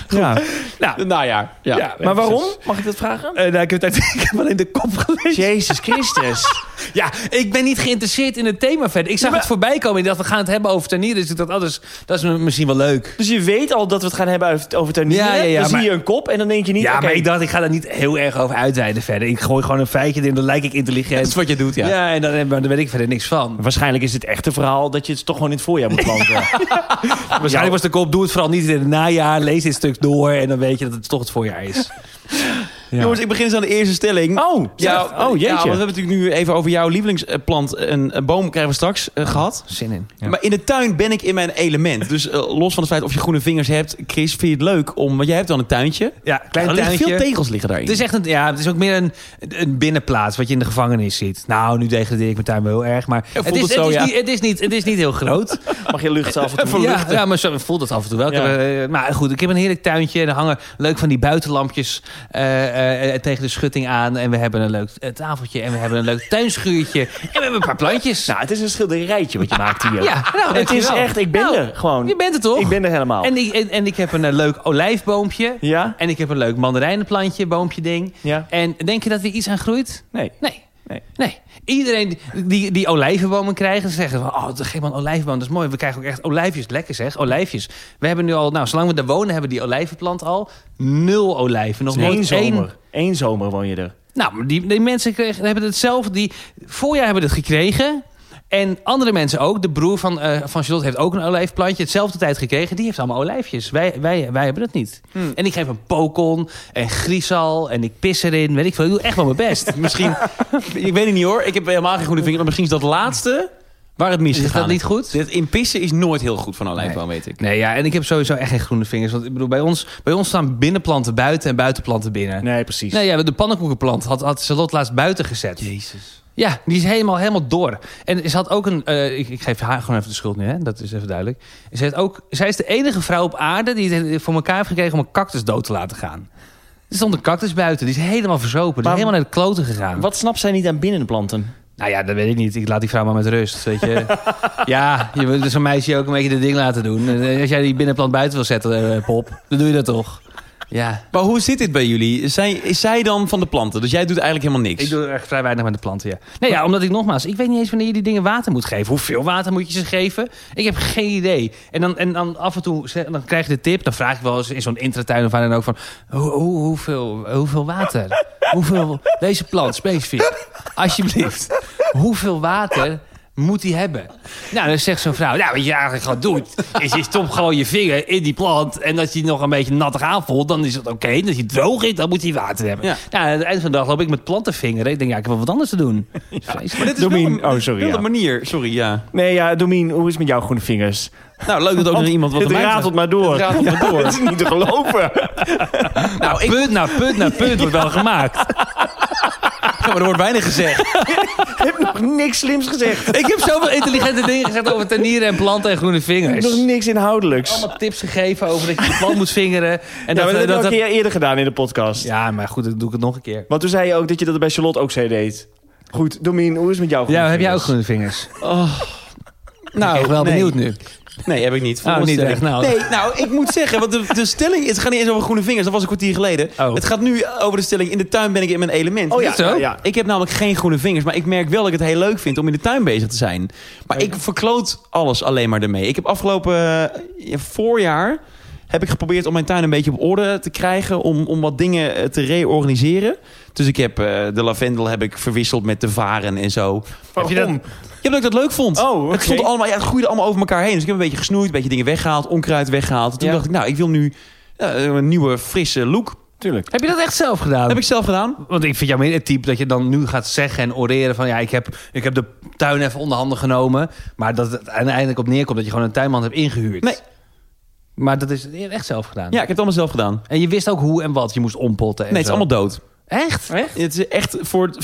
Ja. Nou, Het najaar. Ja. Ja, Maar waarom? Mag ik dat vragen? Eh, nou, ik, heb het, uit- ik heb alleen de kop gelezen. Jezus Christus. Ja, ik ben niet geïnteresseerd in het thema verder. Ik zag het voorbij komen. Ik dacht, we gaan het hebben over tuinieren. Dus ik dacht, oh, dat is, dat is misschien wel leuk. Dus je weet al dat we het gaan hebben over- tuinieren. Ja, ja, ja, dan maar- zie je een kop en dan denk je niet... Ja, oké, maar ik dacht, ik ga daar niet heel erg over uitweiden verder. Ik gooi gewoon een feitje erin, dan lijk ik intelligent. Dat is wat je doet, ja. ja. en dan, dan weet ik verder niks van. Waarschijnlijk is het echte verhaal dat je het toch gewoon in het voorjaar moet planten. Waarschijnlijk was de kop, doe het vooral niet in het najaar. Lees dit stuk door en dan weet je dat het toch het voorjaar is. Jongens, ik begin eens aan de eerste stelling. Oh, Ja, oh jeetje. Ja, want we hebben natuurlijk nu even over jouw lievelingsplant. Een, een boom krijgen we straks eh, gehad. Zin in. Maar in de tuin ben ik in mijn element. Dus eh, los van het feit of je groene vingers hebt. Chris, vind je het leuk om... Want jij hebt dan een tuintje. Ja, klein er liggen tuintje. veel tegels liggen daarin. Het is echt een, ja, het is ook meer een, een binnenplaats wat je in de gevangenis ziet. Nou, nu degradeer ik mijn tuin wel heel erg, maar het, is, het zo, is ja. niet, het, is niet, het is niet heel groot. Mag je lucht af en toe? ja, ja, maar zo voelt het af en toe wel. Ik Ja. heb, eh, maar goed, ik heb een heerlijk tuintje. En er hangen leuk van die buitenlampjes eh, eh, tegen de schutting aan. En we hebben een leuk eh, tafeltje. En we hebben een leuk tuinschuurtje. En we hebben een paar plantjes. Nou, het is een schilderijtje wat je maakt hier. ja, nou, het is echt, ik ben Nou, er gewoon. Je bent er toch? Ik ben er helemaal. En ik, en, en ik heb een eh, leuk olijfboompje. Ja? En ik heb een leuk mandarijnenplantje, boompje ding. Ja? En denk je dat er iets aan groeit? Nee. Nee. Nee. Nee. Iedereen die, die, die olijvenbomen krijgen, ze zeggen van... oh, geef maar een olijfboom, dat is mooi. We krijgen ook echt olijfjes. Lekker zeg, olijfjes. We hebben nu al, nou, zolang we daar wonen, hebben we die olijvenplant al. Nul olijven. Nog nooit één... zomer. Eén zomer woon je er. Nou, die, die mensen kregen, hebben het zelf. Die voorjaar hebben het gekregen. En andere mensen ook. De broer van, eh van Charlotte heeft ook een olijfplantje. Hetzelfde tijd gekregen. Die heeft allemaal olijfjes. Wij, wij, wij hebben dat niet. En ik geef een pokon en griesal. En ik pis erin. Weet ik veel. Ik doe echt wel mijn best. Misschien... ik weet het niet hoor. Ik heb helemaal geen groene vingers. Maar misschien is dat laatste waar het mis Is gegaan dat niet goed? Dit in pissen is nooit heel goed van olijfboom, weet ik. Nee, ja. En ik heb sowieso echt geen groene vingers. Want ik bedoel, bij ons, bij ons staan binnenplanten buiten en buitenplanten binnen. Nee, precies. Nee, ja, de pannenkoekenplant had, had Charlotte laatst buiten gezet. Jezus. Ja, die is helemaal, helemaal door. En ze had ook een... eh, ik, ik geef haar gewoon even de schuld nu, hè? dat is even duidelijk. Ze heeft ook, zij is de enige vrouw op aarde die het voor elkaar heeft gekregen... om een cactus dood te laten gaan. Er stond een cactus buiten, die is helemaal verzopen. Die Maar- is helemaal naar de kloten gegaan. Wat snapt zij niet aan binnenplanten? Nou ja, dat weet ik niet. Ik laat die vrouw maar met rust, weet je. ja, je wil zo'n meisje ook een beetje de ding laten doen. En Als jij die binnenplant buiten wil zetten, eh, Pop, dan doe je dat toch? Ja. Maar hoe zit dit bij jullie? Zij, is zij dan van de planten? Dus jij doet eigenlijk helemaal niks? Ik doe echt vrij weinig met de planten, ja. Nee, ja, omdat ik nogmaals, ik weet niet eens wanneer je die dingen water moet geven. Hoeveel water moet je ze geven? Ik heb geen idee. En dan, en dan af en toe dan krijg je de tip. Dan vraag ik wel eens in zo'n intratuin of waar dan ook van... Hoe, hoe, hoeveel, hoeveel water? hoeveel, deze plant specifiek. Alsjeblieft. Hoeveel water moet hij hebben? Nou, dan zegt zo'n vrouw... Nou, wat je eigenlijk gewoon doet... is je stopt gewoon je vinger in die plant... en dat je die nog een beetje nattig aanvoelt... dan is het oké. Dat hij droog is, dan moet hij water hebben. Ja. Nou, aan het eind van de dag loop ik met plantenvingeren. Ik denk, ja, ik heb wel wat anders te doen. maar dit is Domien- wel een, oh, sorry, wel ja. een manier. Sorry, ja. Nee, ja, Domien, hoe is het met jouw groene vingers? Nou, leuk dat ook nog iemand wat Het ratelt maar door. Het ratelt maar door. Het is niet te geloven. Nou, punt na punt na punt wordt wel gemaakt. Ja, maar er wordt weinig gezegd. Ik heb nog niks slims gezegd. Ik heb zoveel intelligente dingen gezegd over tenieren en planten en groene vingers. Nog niks inhoudelijks. Allemaal tips gegeven over dat je de plant moet vingeren. En Ja, dat, dat heb je al dat, een keer eerder gedaan in de podcast. ja, maar goed, dan doe ik het nog een keer. Want toen zei je ook dat je dat bij Charlotte ook zei deed. Goed, Domien, hoe is het met jou? Ja, heb jij ook groene vingers? Nou, ik ben wel nee. benieuwd nu. Nee, heb ik niet. Oh, niet echt, nou. Nee, nou, ik moet zeggen, want de, de stelling... Het gaat niet eens over groene vingers, dat was een kwartier geleden. Oh. Het gaat nu over de stelling... In de tuin ben ik in mijn element. Oh ja, zo? ja. Ik heb namelijk geen groene vingers, maar ik merk wel dat ik het heel leuk vind om in de tuin bezig te zijn. Maar ik verkloot alles alleen maar ermee. Ik heb afgelopen eh, ja, voorjaar heb ik geprobeerd om mijn tuin een beetje op orde te krijgen, om, om wat dingen eh, te reorganiseren. Dus ik heb eh, de lavendel heb ik verwisseld met de varen en zo. Heb je dat- Waarom? Ja, omdat ik dat leuk vond. Oh. Het stond allemaal, ja, het groeide allemaal over elkaar heen. Dus ik heb een beetje gesnoeid, een beetje dingen weggehaald, onkruid weggehaald. En toen Ja. dacht ik, nou, ik wil nu eh, een nieuwe, frisse look. Tuurlijk. Heb je dat echt zelf gedaan? Dat heb ik zelf gedaan. Want ik vind jou meer het type dat je dan nu gaat zeggen en oreren van... ja, ik heb, ik heb de tuin even onder handen genomen. Maar dat het uiteindelijk op neerkomt dat je gewoon een tuinman hebt ingehuurd. Nee. Maar dat is echt zelf gedaan. Ja, ik heb het allemaal zelf gedaan. En je wist ook hoe en wat je moest ompotten. En Nee, het is zo. allemaal dood. Echt? Het is echt, voor 75%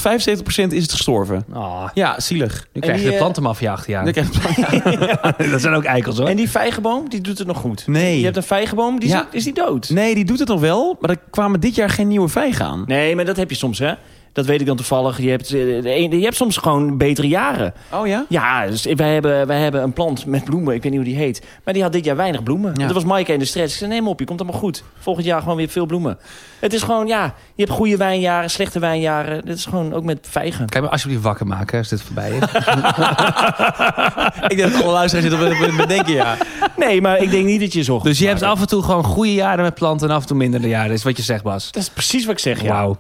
is het gestorven. Oh, Ja, zielig. nu krijg je de eh, plantenmafia achter je aan. Dat zijn ook eikels hoor. En die vijgenboom, die doet het nog goed. Nee. Je hebt een vijgenboom, die is, Ja. is die dood? Nee, die doet het nog wel, maar er kwamen dit jaar geen nieuwe vijgen aan. Nee, maar dat heb je soms, hè? Dat weet ik dan toevallig. Je hebt, eh, je hebt soms gewoon betere jaren. Oh ja? Ja, dus wij hebben, wij hebben een plant met bloemen. Ik weet niet hoe die heet. Maar die had dit jaar weinig bloemen. Ja. Dat was Maaike in de stress. Ik zei, neem op, je komt allemaal goed. Volgend jaar gewoon weer veel bloemen. Het is gewoon, ja, je hebt goede wijnjaren, slechte wijnjaren. Dit is gewoon ook met vijgen. Kan je me alsjeblieft wakker maken als dit voorbij is? Ik denk dat alle luisteraars zitten op het bedenken, ja. Nee, maar ik denk niet dat je zo goed dus je hebt af en toe gewoon goede jaren met planten... en af en toe mindere jaren. is wat je zegt, Bas. Dat is precies wat ik zeg, ja. Wauw.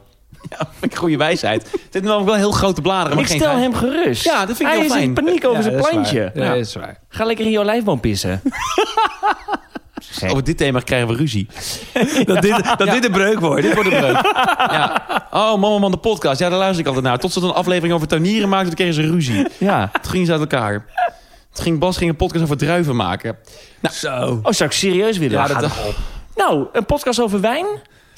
Goede wijsheid. Het heeft namelijk wel heel grote bladeren, maar Ik geen stel hem gerust. Ja, dat vind ik Hij heel is fijn. in paniek over Ja, zijn is plantje. Ja, Ja. dat is waar. Ga lekker in je olijfboom pissen. Over dit thema krijgen we ruzie. Dat dit, dat dit een breuk wordt. Dit wordt een breuk. Ja. Oh, Mama Man, de podcast. Ja, daar luister ik altijd naar. Tot ze een aflevering over tuinieren maakten, toen kregen ze ruzie. Ja. Toen gingen ze uit elkaar. Toen ging Bas ging een podcast over druiven maken. Zo. Oh, zou ik serieus willen? Ja, dat-. Nou, een podcast over wijn?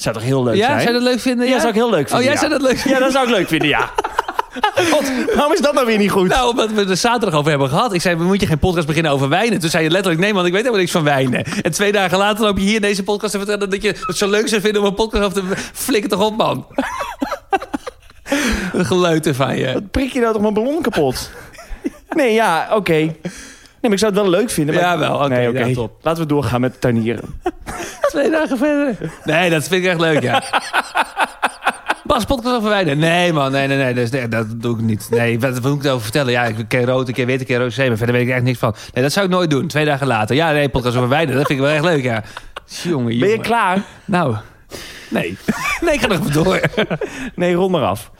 Zou toch heel leuk Ja, zijn? zou je dat leuk vinden? Ja, zou ik heel leuk vinden. Oh, jij ja. zou dat leuk vinden? Ja, dat zou ik leuk vinden, ja. God, waarom is dat nou weer niet goed? Nou, omdat we het er zaterdag over hebben gehad. Ik zei, moet je geen podcast beginnen over wijnen? Toen zei je letterlijk, nee man, ik weet helemaal niks van wijnen. En twee dagen later loop je hier in deze podcast te vertellen... dat je het zo leuk zou vinden om een podcast over te... Flikker toch op, man. Een geleute van je. Wat prik je nou toch mijn ballon kapot? Nee, ja, oké. Maar ik zou het wel leuk vinden. Maar... Ja, wel, oké, nee, ja, top. Laten we doorgaan met tuinieren. Twee dagen verder. Nee, dat vind ik echt leuk, ja. Bas, podcast over wijnen? Nee, man, nee, nee, nee, dat, is- nee, dat doe ik niet. Nee, wat, moet ik erover vertellen? Ja, ik een keer rood, een keer wit, een keer rosé, maar verder weet ik echt niks van. Nee, dat zou ik nooit doen. Twee dagen later. Ja, nee, podcast over wijnen, dat vind ik wel echt leuk, ja. Jongen, Ben je klaar? Nou, nee. Nee, ik ga nog even door. Nee, rond maar af.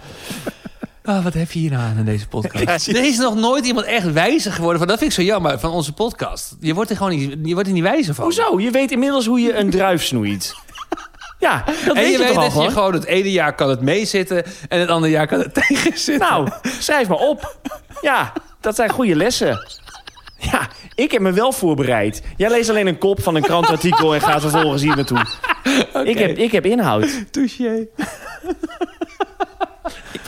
Ah, wat heb je hier nou aan in deze podcast? er is nog nooit iemand echt wijzer geworden van... Dat vind ik zo jammer, van onze podcast. Je wordt er gewoon niet, je wordt er niet wijzer van. Hoezo? Je weet inmiddels hoe je een druif snoeit. Ja, dat En weet je je, weet toch al dat je gewoon? gewoon het ene jaar kan het meezitten... en het andere jaar kan het tegenzitten. Nou, schrijf maar op. Ja, dat zijn goede lessen. Ja, ik heb me wel voorbereid. Jij leest alleen een kop van een krantartikel en gaat vervolgens hier naartoe. Ik, heb, ik heb inhoud. touché.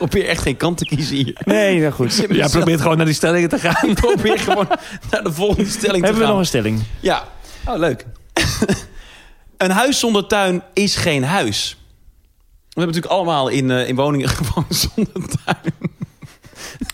Probeer echt geen kant te kiezen hier. Nee, nou goed. Ja, probeert gewoon naar die stellingen te gaan. Ik probeer gewoon naar de volgende stelling te Hebben we gaan. nog een stelling? Ja. Oh, leuk. Een huis zonder tuin is geen huis. We hebben natuurlijk allemaal in, eh, in woningen gewoon zonder tuin.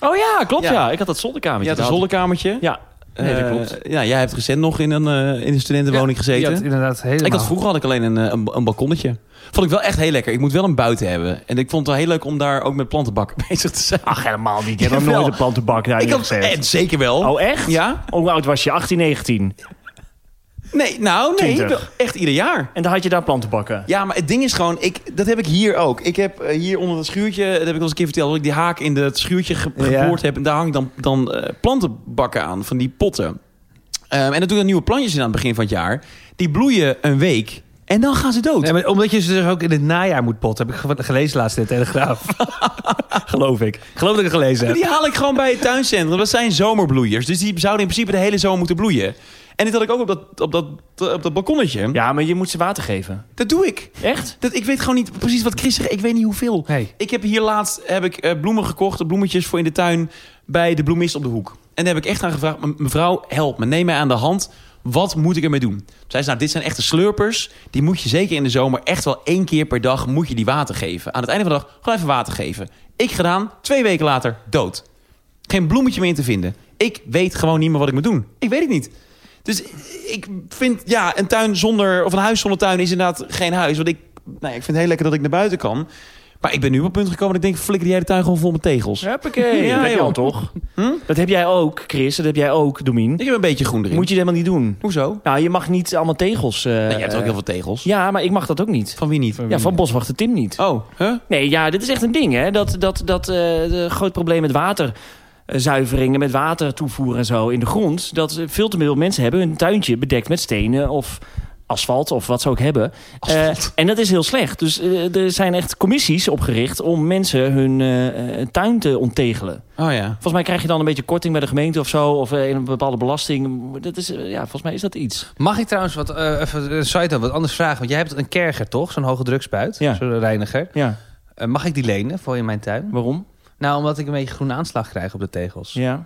Oh ja, klopt Ja. ja. Ik had dat zolderkamertje. Ja, het daar. zolderkamertje. Ja, nee, dat Eh, klopt. ja, jij hebt recent nog in een, eh, in een studentenwoning gezeten. Ja, inderdaad, helemaal. Ik had vroeger had ik alleen een, eh, een, een balkonnetje. Vond ik wel echt heel lekker. Ik moet wel een buiten hebben. En ik vond het wel heel leuk om daar ook met plantenbakken bezig te zijn. Ach, helemaal niet. Je hebt nog nooit een plantenbak daar ik had, eh, zeker wel. Oh, echt? Ja? Hoe oud was je? 18, 19. Nee, nou nee. 20. wel Echt ieder jaar. En dan had je daar plantenbakken. Ja, maar het ding is gewoon, ik, dat heb ik hier ook. Ik heb eh, hier onder het schuurtje, dat heb ik al eens een keer verteld, dat ik die haak in het schuurtje ge Ja. geboord heb. En daar hangt dan, dan eh, plantenbakken aan, van die potten. Ehm, en dan doe je nieuwe plantjes in aan het begin van het jaar. Die bloeien een week en dan gaan ze dood. Nee, maar omdat je ze dus ook in het najaar moet potten. Heb ik ge- gelezen laatst in de Telegraaf. Geloof ik. Geloof dat ik het gelezen heb. die haal ik gewoon bij het tuincentrum. Dat zijn zomerbloeiers. Dus die zouden in principe de hele zomer moeten bloeien. En dit had ik ook op dat, op dat, op dat balkonnetje. Ja, maar je moet ze water geven. Dat doe ik. Echt? Dat, ik weet gewoon niet precies wat Chris zegt. Ik weet niet hoeveel. Nee. Ik heb hier laatst heb ik, eh, bloemen gekocht, bloemetjes voor in de tuin bij de bloemist op de hoek. En daar heb ik echt aan gevraagd, "Me- mevrouw, help me, neem mij aan de hand. Wat moet ik ermee doen? Zij zei, nou, dit zijn echte slurpers. Die moet je zeker in de zomer echt wel één keer per dag moet je die water geven. Aan het einde van de dag gewoon even water geven. Ik gedaan, twee weken later, dood. Geen bloemetje meer in te vinden. Ik weet gewoon niet meer wat ik moet doen. Ik weet het niet. Dus ik vind, ja, een tuin zonder, of een huis zonder tuin is inderdaad geen huis. Want ik, nou ja, ik vind het heel lekker dat ik naar buiten kan. Maar ik ben nu op het punt gekomen dat ik denk, flikker die hele tuin gewoon vol met tegels. Huppakee. Ja, dat heb je al, toch? Hm? Dat heb jij ook, Chris. Dat heb jij ook, Domien. Ik heb een beetje groen erin. Moet je dat helemaal niet doen. Hoezo? Nou, je mag niet allemaal tegels... Nee, je hebt ook heel veel tegels. Ja, maar ik mag dat ook niet. Van wie niet? Ja, van boswachter Tim niet. Oh, huh? Nee, ja, dit is echt een ding, hè. Dat, dat, dat eh, de groot probleem met waterzuiveringen, met water toevoeren en zo in de grond... dat veel te veel mensen hebben hun tuintje bedekt met stenen of asfalt of wat ze ook hebben. Eh, en dat is heel slecht. Dus eh, er zijn echt commissies opgericht om mensen hun eh, tuin te onttegelen. Oh ja. Volgens mij krijg je dan een beetje korting bij de gemeente of zo... of een bepaalde belasting. Dat is, ja, volgens mij is dat iets. Mag ik trouwens wat, even site wat anders vragen? Want jij hebt een kerger, toch? Zo'n hoge drukspuit. Ja. Zo'n reiniger. Ja, mag ik die lenen voor in mijn tuin? waarom? Nou, omdat ik een beetje groene aanslag krijg op de tegels. Ja. Nou,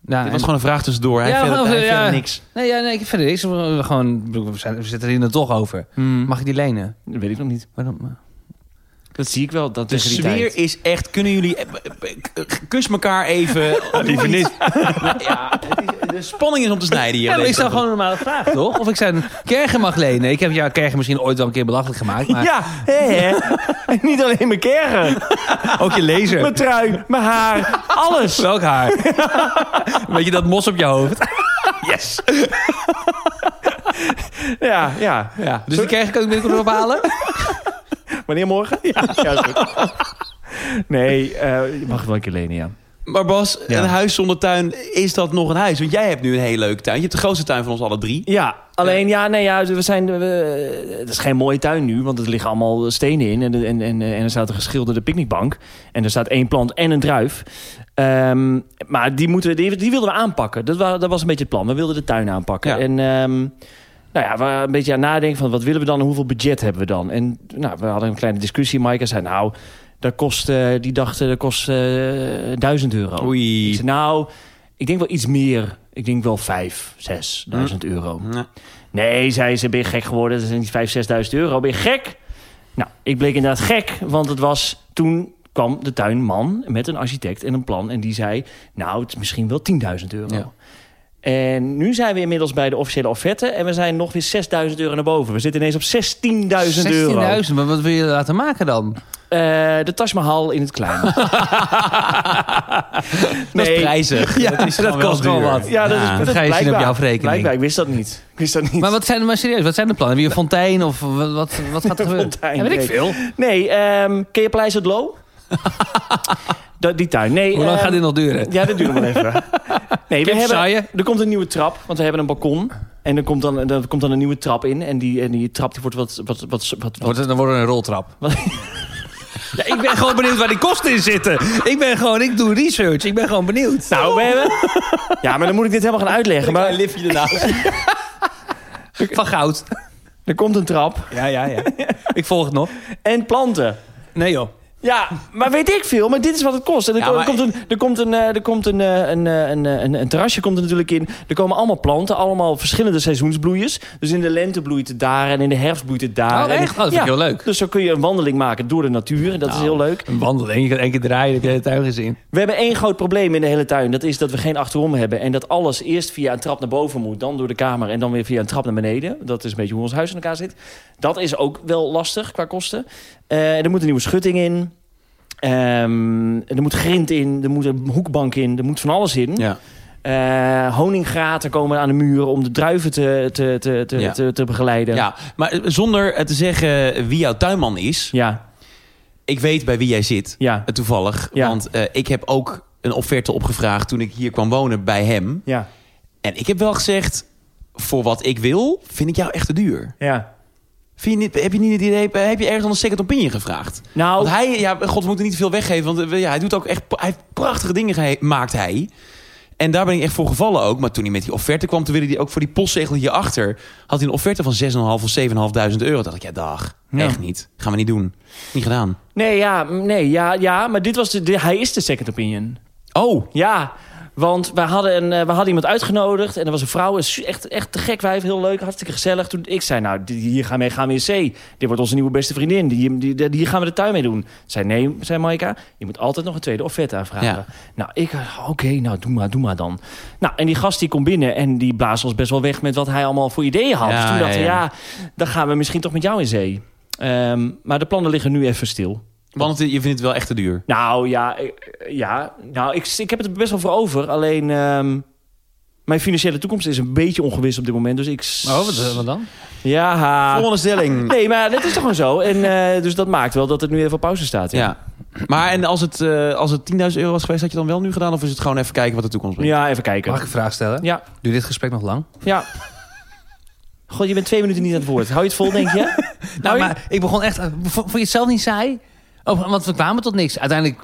Dit en- was gewoon een vraag tussendoor. Hij Ja, gewoon, hij heeft ja. niks. Nee, ja, nee, ik vind het niks. We, gewoon, we, zijn, we zitten er hier toch over. Hm, Mag ik die lenen? Dat weet ik nog niet. Waarom? Dat zie ik wel. Dat De tegen die sfeer tijd. is echt... Kunnen jullie... eh, eh, eh, Kus elkaar even. liever niet. Ja, het is, de spanning is om te snijden hier. Ja, maar ik stel gewoon een normale vraag, toch? Of ik zijn kergen mag lenen. Ik heb jouw kergen misschien ooit wel een keer belachelijk gemaakt. Maar Ja, hè, hè. niet alleen mijn kergen. ook je laser. Mijn trui, mijn haar, alles. Welk haar? Weet je dat mos op je hoofd? Yes. Ja, ja. Ja, dus die kergen kan ik binnenkort ophalen? Wanneer morgen? Ja, goed. Nee, eh, je mag wel een keer lenen, ja. Maar Bas, Ja. een huis zonder tuin, is dat nog een huis? Want jij hebt nu een hele leuke tuin. Je hebt de grootste tuin van ons alle drie. Ja, alleen ja, nee, ja, we zijn. We, het is geen mooie tuin nu, want er liggen allemaal stenen in. En, en, en, en er staat een geschilderde picknickbank. En er staat één plant en een druif. Ehm, maar die, moeten, we- die, die wilden we aanpakken. Dat, wa, dat was een beetje het plan. We wilden de tuin aanpakken. Ja. En ehm, nou ja, we een beetje aan nadenken van wat willen we dan en hoeveel budget hebben we dan? En nou, we hadden een kleine discussie. Maaike zei, nou, dat kost, eh, die dacht, eh, dat kost eh 1000 euro. Ik Oei. zei, nou, ik denk wel iets meer. Ik denk wel 5, 6 duizend euro. Ja. Nee, zei ze, ben je gek geworden? Dat zijn niet 5, 6.000 euro. Ben je gek? Nou, ik bleek inderdaad gek, want het was toen kwam de tuinman met een architect en een plan en die zei, nou, het is misschien wel 10.000 euro. Ja. En nu zijn we inmiddels bij de officiële offerte en we zijn nog weer 6.000 euro naar boven. We zitten ineens op 16.000 euro. 16.000, maar wat wil je laten maken dan? Eh, de Taj Mahal in het klein. Dat is prijzig. Ja, dat is dat wel kost gewoon duur. wat. Ja, dat is Ja. dat Dat ga je zien op blijkbaar. jouw rekening. Blijkbaar, ik wist dat niet. Ik wist dat niet. Maar wat zijn maar serieus, wat zijn de plannen? Heb je een fontein of wat, wat, wat gaat er gebeuren? Fontein, Ja, weet ik nee. veel. Nee, ehm ken je Paleis het Loo? Dat, die tuin. Nee, Hoe lang ehm, gaat dit nog duren? Ja, dat duurt nog wel even. Nee, we hebben, er komt een nieuwe trap, want we hebben een balkon. En er komt dan, er komt dan een nieuwe trap in. En die, en die trap die wordt wat... wat, wat, wat, wat Wordt het, dan wordt het een roltrap. Wat? Ja, ik ben gewoon benieuwd waar die kosten in zitten. Ik ben gewoon, ik doe research. Ik ben gewoon benieuwd. nou, we hebben... Ja, maar dan moet ik dit helemaal gaan uitleggen. Maar Maar een liftje ernaast. Van goud. er komt een trap Ja, ja, ja. Ik volg het nog. en planten. Nee joh. Ja, maar weet ik veel. Maar dit is wat het kost. En er, Ja, ko- maar- komt, een, er komt, een, eh, er komt een, eh, een, eh, een, een, een terrasje komt er natuurlijk in. Er komen allemaal planten. Allemaal verschillende seizoensbloeiers. Dus in de lente bloeit het daar. En in de herfst bloeit het daar. Oh, En- echt? Oh, dat vind ik heel leuk. Dus zo kun je een wandeling maken door de natuur. En dat is Nou. heel leuk. Een wandeling, je gaat één keer draaien, heb je de tuin gezien. We hebben één groot probleem in de hele tuin. Dat is dat we geen achterom hebben. En dat alles eerst via een trap naar boven moet. Dan door de kamer en dan weer via een trap naar beneden. Dat is een beetje hoe ons huis in elkaar zit. Dat is ook wel lastig qua kosten. Eh, er moet een nieuwe schutting in. Ehm, er moet grind in. Er moet een hoekbank in. Er moet van alles in. Ja. Eh, honinggraten komen aan de muren om de druiven te, te, te, te, Ja. te, te begeleiden. ja, maar zonder te zeggen wie jouw tuinman is. ja, Ik weet bij wie jij zit, ja, eh, toevallig. Ja. Want ik heb ook een offerte opgevraagd toen ik hier kwam wonen bij hem. ja, En ik heb wel gezegd, voor wat ik wil, vind ik jou echt te duur. ja. Vind je niet, heb je niet het idee, heb je ergens een second opinion gevraagd? Nou, Want hij, ja, god, we moeten niet te veel weggeven. Want eh, ja, hij doet ook echt, hij heeft prachtige dingen maakt hij. En daar ben ik echt voor gevallen ook. Maar toen hij met die offerte kwam, toen wilde hij ook voor die postzegel hierachter... had hij een offerte van 6.500 of 7.500 euro. Dacht ik, ja dag, Ja. echt niet. Gaan we niet doen. Niet gedaan. nee, ja, nee, ja, ja, maar dit was de, de- hij is de second opinion. Oh, Ja, want we hadden, een, eh, we hadden iemand uitgenodigd. En er was een vrouw, echt, echt te gek wijf, heel leuk, hartstikke gezellig. Toen ik zei, nou, hier gaan we, gaan we in zee. Dit wordt onze nieuwe beste vriendin. Die, die, die, hier gaan we de tuin mee doen. Zei, nee, zei Maika, je moet altijd nog een tweede offerte aanvragen. Ja. Nou, ik, eh, oké, nou, doe maar, doe maar dan. Nou, en die gast die komt binnen en die blaast ons best wel weg met wat hij allemaal voor ideeën had. Ja, dus toen ja, dacht ja. ja, dan gaan we misschien toch met jou in zee. Ehm, maar de plannen liggen nu even stil. Want je vindt het wel echt te duur. Nou ja, eh, ja nou, ik, ik heb het er best wel voor over. Alleen ehm, mijn financiële toekomst is een beetje ongewis op dit moment. Dus ik. Oh, wat, wat dan? Ja. Volgende stelling. Nee, maar dat is toch gewoon zo. En, eh, dus dat maakt wel dat het nu even op pauze staat. Ja. Maar en als het, eh, als het 10.000 euro was geweest, had je dan wel nu gedaan? Of is het gewoon even kijken wat de toekomst brengt? Ja, even kijken. Mag ik een vraag stellen? Ja, Duurt dit gesprek nog lang? ja. God, je bent twee minuten niet aan het woord. Hou je het vol, denk je? Nou, je- maar ik begon echt... eh, Vond vond je het zelf niet saai? Oh, want we kwamen tot niks. Uiteindelijk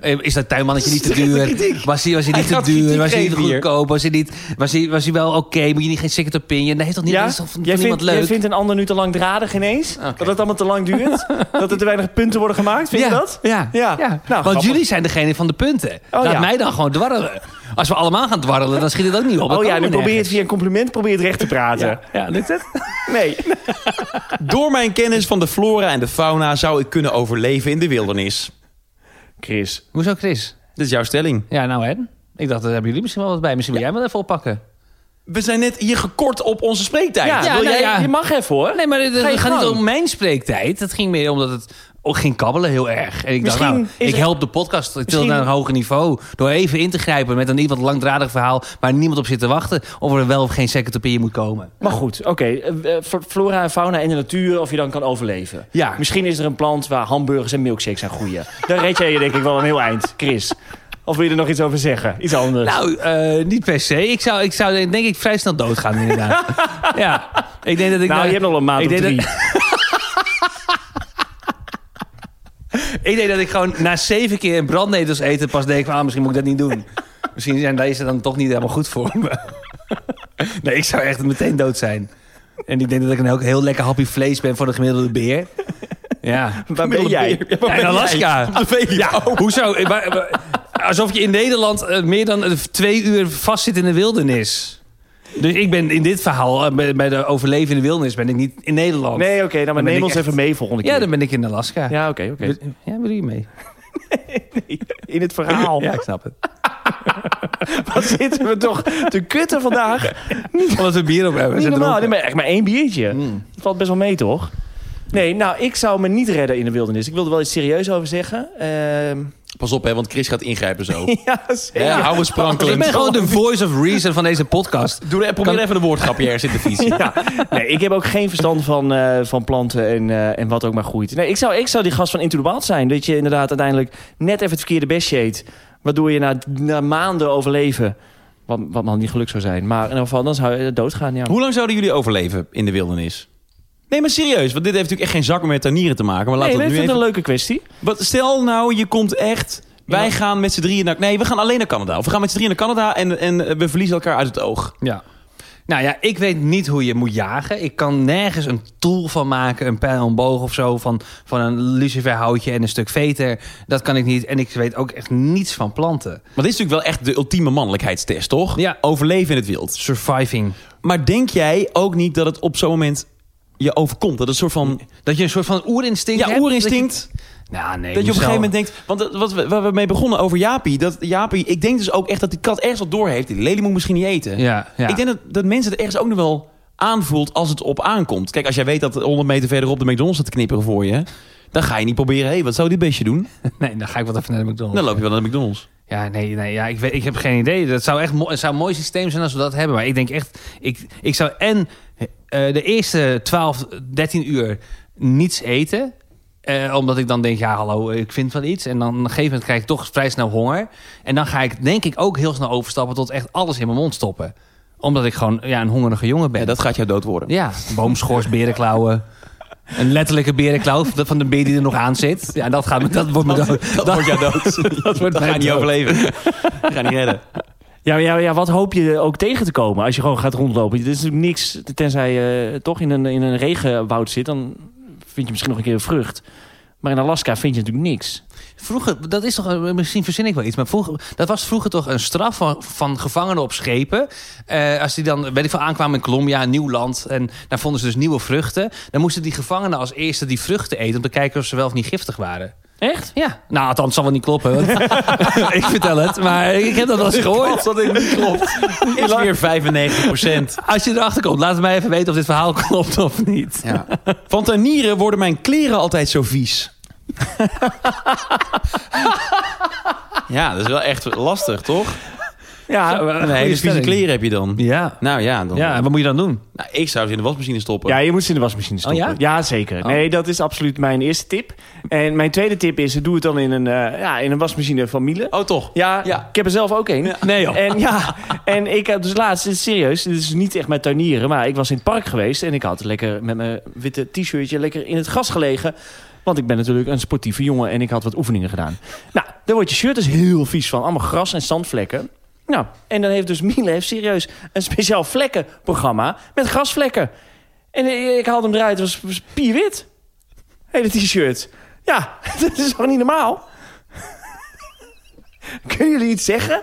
eh, is dat tuinmannetje niet te duur. Was hij, was hij niet te duur? Was hij niet goedkoop? Was hij, niet, was hij, was hij wel oké? Moet je niet geen second opinion? Nee, toch niet? Dat is toch van, jij, vindt, jij leuk? vindt een ander nu te langdradig ineens? Dat het allemaal te lang duurt? dat er te weinig punten worden gemaakt? Vind ja, je dat? Ja. Ja. ja. Nou, Want grappig. jullie zijn degene van de punten. Laat ja. mij dan gewoon dwarrelen. Als we allemaal gaan dwarrelen, dan schiet het ook niet op. Oh ja, nu probeer je het via een compliment probeer je het recht te praten. Ja, ja, lukt het? Nee. Door mijn kennis van de flora en de fauna zou ik kunnen overleven in de wildernis. Chris. Hoezo Chris? Dit is jouw stelling. Ja, nou hè. Ik dacht, daar hebben jullie misschien wel wat bij. Misschien wil jij wel even oppakken. We zijn net hier gekort op onze spreektijd. Ja, Ja, wil nou jij, ja. je mag even hoor. Nee, maar het, gaat niet om mijn spreektijd. Het ging meer omdat het ook ging kabbelen heel erg. En ik dacht, nou, ik help de podcast Misschien- naar een hoger niveau... door even in te grijpen met een wat langdradig verhaal... waar niemand op zit te wachten... of er wel of geen second opinion moet komen. Maar goed, oké. eh, eh, flora en fauna in de natuur, of je dan kan overleven. Ja. Misschien is er een plant waar hamburgers en milkshakes zijn groeien. Daar red jij je denk ik wel een heel eind, Chris. Of wil je er nog iets over zeggen? Iets anders? Nou, eh, niet per se. Ik zou, ik zou denk ik vrij snel doodgaan inderdaad. ja, ik denk dat ik... Nou, je hebt nog een maand ik of drie. Ik denk dat ik gewoon na zeven keer een brandnetels eten... pas denk van, ah, misschien moet ik dat niet doen. misschien zijn deze dan toch niet helemaal goed voor me. nee, ik zou echt meteen dood zijn. En ik denk dat ik een heel, heel lekker happy vlees ben voor de gemiddelde beer. Ja. Waar ben jij? Ja, in Alaska. Ja, hoezo? Alsof je in Nederland eh, meer dan eh, twee uur vastzit in de wildernis. Dus ik ben in dit verhaal, eh, bij- bij de overleven in de wildernis, ben ik niet in Nederland. Nee, oké. nou, maar neem ons echt- even mee volgende keer. Ja, dan ben ik in Alaska. Ja, oké, oké. Ja, wil je mee? In het verhaal. Ja, ik snap het. Wat zitten we toch te kutten vandaag? Omdat we bier op hebben. Niet normaal. Nee, maar echt maar één biertje. Mm. Dat valt best wel mee, toch? Nee, nou, ik zou me niet redden in de wildernis. Ik wilde wel iets serieus over zeggen. Ehm, Pas op, hè, want Chris gaat ingrijpen zo. ja, zeker. Ja, hou eens Dus ik ben gewoon de voice of reason van deze podcast. Doe, er- probeer even een woordgrapje ergens in te fietsen. Ja, nee, ik heb ook geen verstand van, eh, van planten en, eh, en wat ook maar groeit. Nee, ik zou, ik zou die gast van Into the Wild zijn. Dat je inderdaad uiteindelijk net even het verkeerde bestje eet. Waardoor je na, na maanden overleven... Wat, wat man niet geluk zou zijn. Maar in ieder geval, dan zou je doodgaan, ja. Hoe lang zouden jullie overleven in de wildernis? Nee, maar serieus, want dit heeft natuurlijk echt geen zak meer met tuinieren te maken. Maar Nee, laten dat we het nu een even... leuke kwestie. Wat, stel nou, je komt echt... Wij gaan met z'n drieën naar... Nee, we gaan alleen naar Canada. Of we gaan met z'n drieën naar Canada en, en we verliezen elkaar uit het oog. Ja. Nou ja, ik weet niet hoe je moet jagen. Ik kan nergens een tool van maken, een pijl, een boog of zo... van, van een luciferhoutje en een stuk veter. Dat kan ik niet. En ik weet ook echt niets van planten. Maar dit is natuurlijk wel echt de ultieme mannelijkheidstest, toch? Ja. Overleven in het wild. Surviving. Maar denk jij ook niet dat het op zo'n moment je overkomt? Dat een soort van... Dat je een soort van oerinstinct hebt. Ja, oerinstinct. Dat je- Nou, nee. Dat je op een gegeven moment denkt... Want wat we, waar we mee begonnen over Jaapie. Dat Jaapie, ik denk dus ook echt dat die kat ergens wat door heeft. Die lelie moet misschien niet eten. Ja, ja. Ik denk dat, dat mensen het ergens ook nog wel aanvoelt als het op aankomt. Kijk, als jij weet dat 100 meter verderop de McDonald's staat te knipperen voor je... dan ga je niet proberen, hé, wat zou dit beestje doen? Nee, dan ga ik wat even naar de McDonald's. Dan loop je wel naar de McDonald's. Ja, nee, nee ja, ik, weet, ik heb geen idee. Dat zou echt het zou een mooi systeem zijn als we dat hebben. Maar ik denk echt, ik, ik zou en eh, de eerste 12, 13 uur niets eten. Eh, omdat ik dan denk, ja, hallo, ik vind wel iets. En dan op een gegeven moment krijg ik toch vrij snel honger. En dan ga ik denk ik ook heel snel overstappen tot echt alles in mijn mond stoppen. Omdat ik gewoon ja, een hongerige jongen ben. Ja, dat gaat jou dood worden. Ja, boomschors, berenklauwen. Een letterlijke berenklauw van de beer die er nog aan zit. Ja, dat, gaat, me- dat wordt me dood. Dat wordt jou dood. dat wordt ga mij je niet overleven. Dat ga je niet redden. Ja, ja, ja, wat hoop je ook tegen te komen als je gewoon gaat rondlopen? Dit is natuurlijk niks, tenzij je toch in een, in een regenwoud zit. Dan vind je misschien nog een keer een vrucht. Maar in Alaska vind je natuurlijk niks. Vroeger, dat is toch, misschien verzin ik wel iets, maar vroeger, dat was vroeger toch een straf van, van gevangenen op schepen. Eh, als die dan, weet ik veel, aankwamen in Colombia, een nieuw land, en daar vonden ze dus nieuwe vruchten. Dan moesten die gevangenen als eerste die vruchten eten om te kijken of ze wel of niet giftig waren. Echt? Ja, nou, althans, zal wel niet kloppen. want ik vertel het, maar ik heb dat wel eens gehoord. dat dit niet klopt. Is weer 95 procent. Als je erachter komt, laat mij even weten of dit verhaal klopt of niet. Ja. Van tuinieren worden mijn kleren altijd zo vies. ja, dat is wel echt lastig, toch? Ja, eh, Een hele vieze kleren heb je dan. Ja. Nou ja, dan, Ja, en wat moet je dan doen? nou, ik zou ze in de wasmachine stoppen. ja, je moet ze in de wasmachine stoppen. Oh, ja? zeker. Oh. Nee, dat is absoluut mijn eerste tip. En mijn tweede tip is, doe het dan in een, eh, ja, in een wasmachine van Miele. Oh, toch? Ja, Ja. ik heb er zelf ook een. Nee joh. En ja, en ik heb dus laatst, is serieus, dit is niet echt met tuinieren, maar ik was in het park geweest en ik had lekker met mijn witte t-shirtje lekker in het gras gelegen. Want ik ben natuurlijk een sportieve jongen en ik had wat oefeningen gedaan. Nou, daar wordt je shirt dus heel vies van. Allemaal gras en zandvlekken. Nou, en dan heeft dus Miele heeft serieus een speciaal vlekkenprogramma met grasvlekken. En ik haalde hem eruit, het was, pierwit. Hele t-shirt. Ja, dat is toch niet normaal? Kunnen jullie iets zeggen?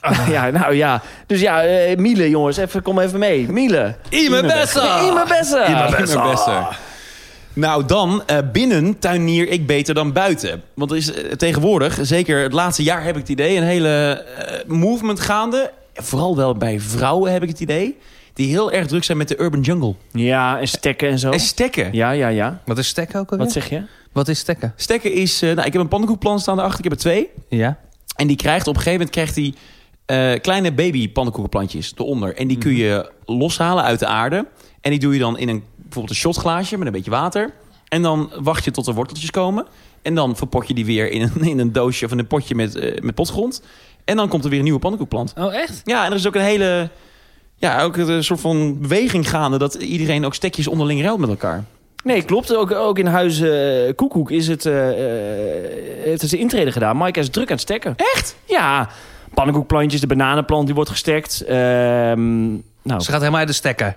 Ja, nou ja. Dus ja, eh, Miele, jongens, even, kom even mee. Miele. Ime Bessa! Ime Bessa. Ja, Immer besser. Nou, dan eh, binnen tuinier ik beter dan buiten. Want er is eh, tegenwoordig, zeker het laatste jaar heb ik het idee... een hele movement gaande. Vooral wel bij vrouwen heb ik het idee. Die heel erg druk zijn met de urban jungle. Ja, en stekken en zo. En stekken. Ja, ja, ja. Wat is stekken ook alweer? Wat zeg je? Wat is stekken? Stekken is... eh, nou, ik heb een pannenkoekplant staan daarachter. Ik heb er twee. Ja. En die krijgt op een gegeven moment krijgt hij eh, kleine baby pannenkoekenplantjes eronder. En die kun je loshalen uit de aarde. En die doe je dan in een bijvoorbeeld een shotglaasje met een beetje water. En dan wacht je tot er worteltjes komen. En dan verpot je die weer in een, in een doosje of in een potje met, eh, met potgrond. En dan komt er weer een nieuwe pannenkoekplant. Oh, echt? Ja, en er is ook een hele... Ja, ook een soort van beweging gaande... dat iedereen ook stekjes onderling ruilt met elkaar. Nee, klopt. Ook, ook in huis eh, Koekoek is het, eh, eh, heeft het zijn intrede gedaan. Maaike is druk aan het stekken. Echt? Ja, pannenkoekplantjes, de bananenplant die wordt gestekt. Ehm, nou, Ze gaat helemaal uit de stekken.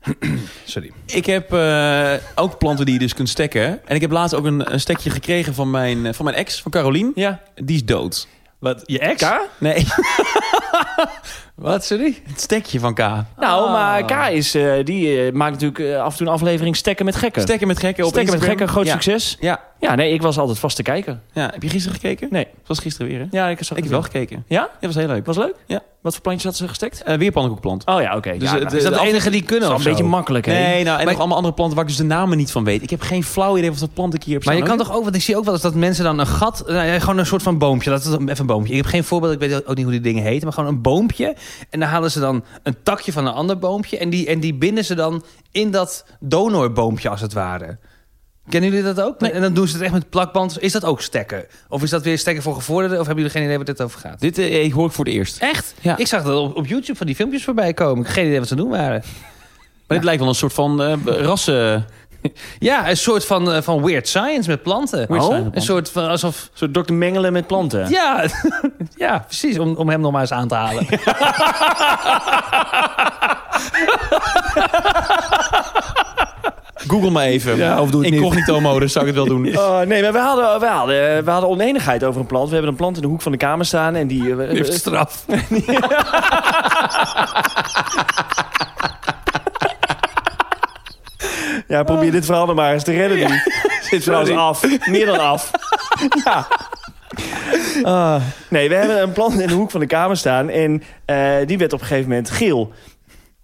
Sorry. Ik heb eh, ook planten die je dus kunt stekken. En ik heb laatst ook een, een stekje gekregen van mijn, eh, van mijn ex, van Carolien. ja. Die is dood. Wat? Je ex? K? Nee, Wat, sorry? het stekje van K. Nou, Ah. maar K is, eh, die eh, maakt natuurlijk eh, af en toe een aflevering stekken met gekken. Stekken met gekken op Stekken met gekken, groot ja. succes. Ja, Ja, nee, ik was altijd vast te kijken. ja. Heb je gisteren gekeken? Nee. Het was gisteren weer, hè? Ja, ik, zag Ik heb wel gekeken. Ja? Ja, was heel leuk. Was leuk? Ja. Wat voor plantjes had ze gestekt? Eh, weer pannenkoekplant. Oh ja, oké. Dus ja, nou, Is dat de enige die kunnen dat is een beetje makkelijk, hè? Nee, nou, en Maar- nog allemaal andere planten waar ik dus de namen niet van weet. Ik heb geen flauw idee of dat plant ik hier heb Maar je kan toch ook, want ik zie ook wel eens dat mensen dan een gat, nou ja, gewoon een soort van boompje, dat is even een boompje. Ik heb geen voorbeeld, ik weet ook niet hoe die dingen heten, maar gewoon een boompje. En dan halen ze dan een takje van een ander boompje en die, en die binden ze dan in dat donorboompje als het ware. Kennen jullie dat ook? En dan doen ze het echt met plakband. Is dat ook stekken? Of is dat weer stekken voor gevorderden? Of hebben jullie geen idee waar dit over gaat? Dit eh, ik hoor ik voor het eerst. Echt? Ja. Ik zag dat op, op YouTube van die filmpjes voorbij komen. Ik heb geen idee wat ze doen waren. Maar dit lijkt wel een soort van eh, rassen... Ja, een soort van, eh, van weird science met planten. Weird science met Een soort van alsof. Zo dokter Mengelen met planten. Ja, ja precies. Om, om hem nog maar eens aan te halen. Google me even. Ja, of doe het niet. Incognito modus zou ik het wel doen. Oh, nee, maar we hadden, we, hadden, we hadden oneenigheid over een plant. We hebben een plant in de hoek van de kamer staan. En die, eh, Heeft straf. Ja, probeer dit verhaal dan maar eens te redden nu. Zit trouwens af. Meer dan af. ja. Ah, nee, we hebben een plant in de hoek van de kamer staan. En eh, die werd op een gegeven moment geel.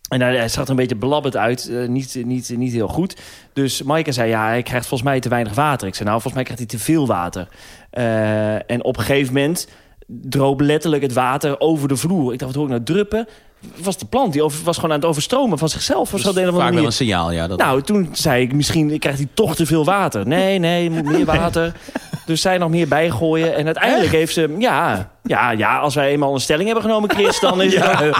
En hij, hij zag er een beetje belabberd uit. eh, niet, niet, niet heel goed. Dus Maaike zei, ja, hij krijgt volgens mij te weinig water. Ik zei, nou, volgens mij krijgt hij te veel water. Eh, en op een gegeven moment droop letterlijk het water over de vloer. Ik dacht, wat hoor ik nou druppen? Was die plant, die over, was gewoon aan het overstromen van zichzelf. Of zo de andere Vaak wel een signaal, ja. Dat Nou, toen zei ik, misschien krijgt hij toch te veel water. Nee, nee, moet meer water. Dus zij nog meer bijgooien. En uiteindelijk heeft ze... Ja, ja, ja, als wij eenmaal een stelling hebben genomen, Chris... dan is het,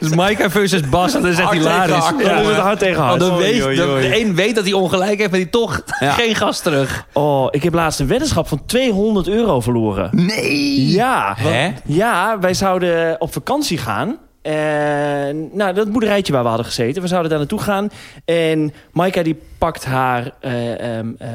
Dus Maaike versus Bas, dat is echt hilarisch. hard. dan is het hard tegen hard. Oei, weet, oei, de, oei. de een weet dat hij ongelijk heeft, maar die toch Ja. geen gas terug. Oh, ik heb laatst een weddenschap van 200 euro verloren. Nee! Ja, Hè? ja wij zouden op vakantie gaan. En, nou, dat boerderijtje waar we hadden gezeten. We zouden daar naartoe gaan. En Maika die pakt haar eh, ehm, eh,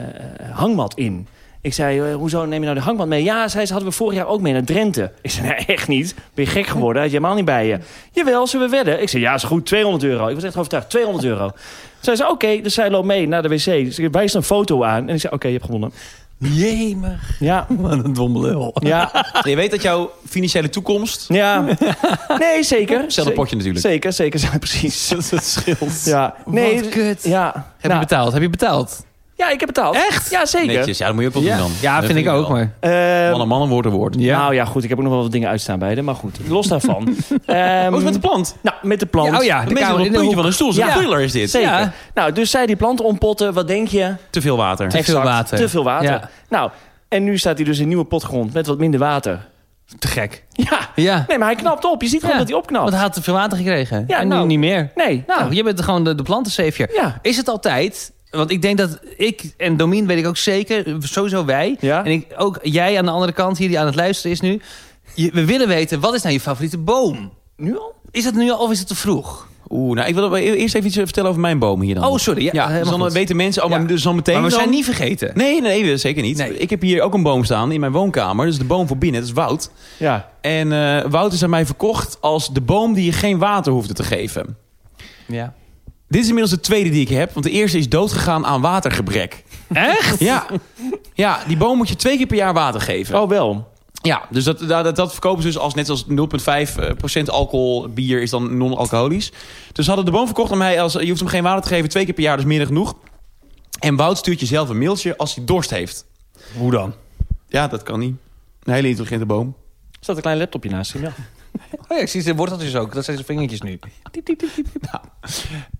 hangmat in. Ik zei, eh, hoezo neem je nou de hangmat mee? Ja, zei ze, hadden we vorig jaar ook mee naar Drenthe. Ik zei, nee, echt niet. Ben je gek geworden? Had je helemaal niet bij je. Jawel, zullen we wedden? Ik zei, ja, is goed, 200 euro. Ik was echt overtuigd, 200 euro. Zei, oké, dus zij loopt mee naar de wc. Dus ik wijs een foto aan. En ik zei, oké, je hebt gewonnen. Jemig. Ja, Wat een domme lul. ja, Je weet dat jouw financiële toekomst... ja. Nee, zeker. Hetzelfde potje natuurlijk. Zeker, zeker, zeker, precies. Dat scheelt. Ja, nee, Wat kut. Ja, Heb je nou, betaald? Heb je betaald? Ja, ik heb betaald. Echt? Ja, zeker. Netjes, ja, dat moet je ook wel doen dan. Ja, Dat vind ik ook, wel. maar... Ehm, Man en man, een woord. Ja. Nou ja, goed, ik heb ook nog wel wat dingen uitstaan bij de, maar goed, los daarvan. Ehm, Hoe is het met de plant? Nou, met de plant. oh ja, De de mensen kamer op in het de puntje hoek. van een stoel. Zo'n Ja. thriller is dit. Zeker. Ja. Nou, dus zij die plant ontpotten, wat denk je? Te veel water. Te veel water. Te veel water. Ja. Nou, en nu staat hij dus in een nieuwe potgrond met wat minder water. Te gek. Ja, Ja. nee, maar hij knapt op. Je ziet gewoon Ja. dat hij opknapt. Want hij had te veel water gekregen. Ja, en nou. nu niet meer. Nee, Nou, je bent gewoon de, de plantensavior. Ja. Is het altijd... Want ik denk dat ik en Domien weet ik ook zeker, sowieso wij. Ja. En ik, ook jij aan de andere kant hier die aan het luisteren is nu. Je- we willen weten, wat is nou je favoriete boom? Nu al? Is dat nu al of is het te vroeg? Oeh, nou, ik wil eerst even iets vertellen over mijn boom hier dan. Oh, sorry. Ja, Ja, dan goed. weten mensen... Oh, maar Ja. dus dan meteen Maar we dan- zijn niet vergeten. Nee, nee, nee, zeker niet. Nee. Ik heb hier ook een boom staan in mijn woonkamer. Dus de boom voor binnen, dat is Wout. Ja. En eh Wout is aan mij verkocht als de boom die je geen water hoefde te geven. Ja. Dit is inmiddels de tweede die ik heb. Want de eerste is doodgegaan aan watergebrek. Echt? Ja, ja die boom moet je twee keer per jaar water geven. Oh, wel. Ja, dus dat, dat, dat, verkopen ze dus als net als 0,5% alcohol bier is dan non-alcoholisch. Dus ze hadden de boom verkocht aan mij als je hoeft hem geen water te geven, twee keer per jaar, dus meer dan genoeg. En Wout stuurt je zelf een mailtje als hij dorst heeft. Hoe dan? Ja, dat kan niet. Een hele intelligente boom. Er staat een klein laptopje naast hem, ja. Oh ja, ik zie zijn worteltjes ook. Dat zijn zijn vingertjes nu.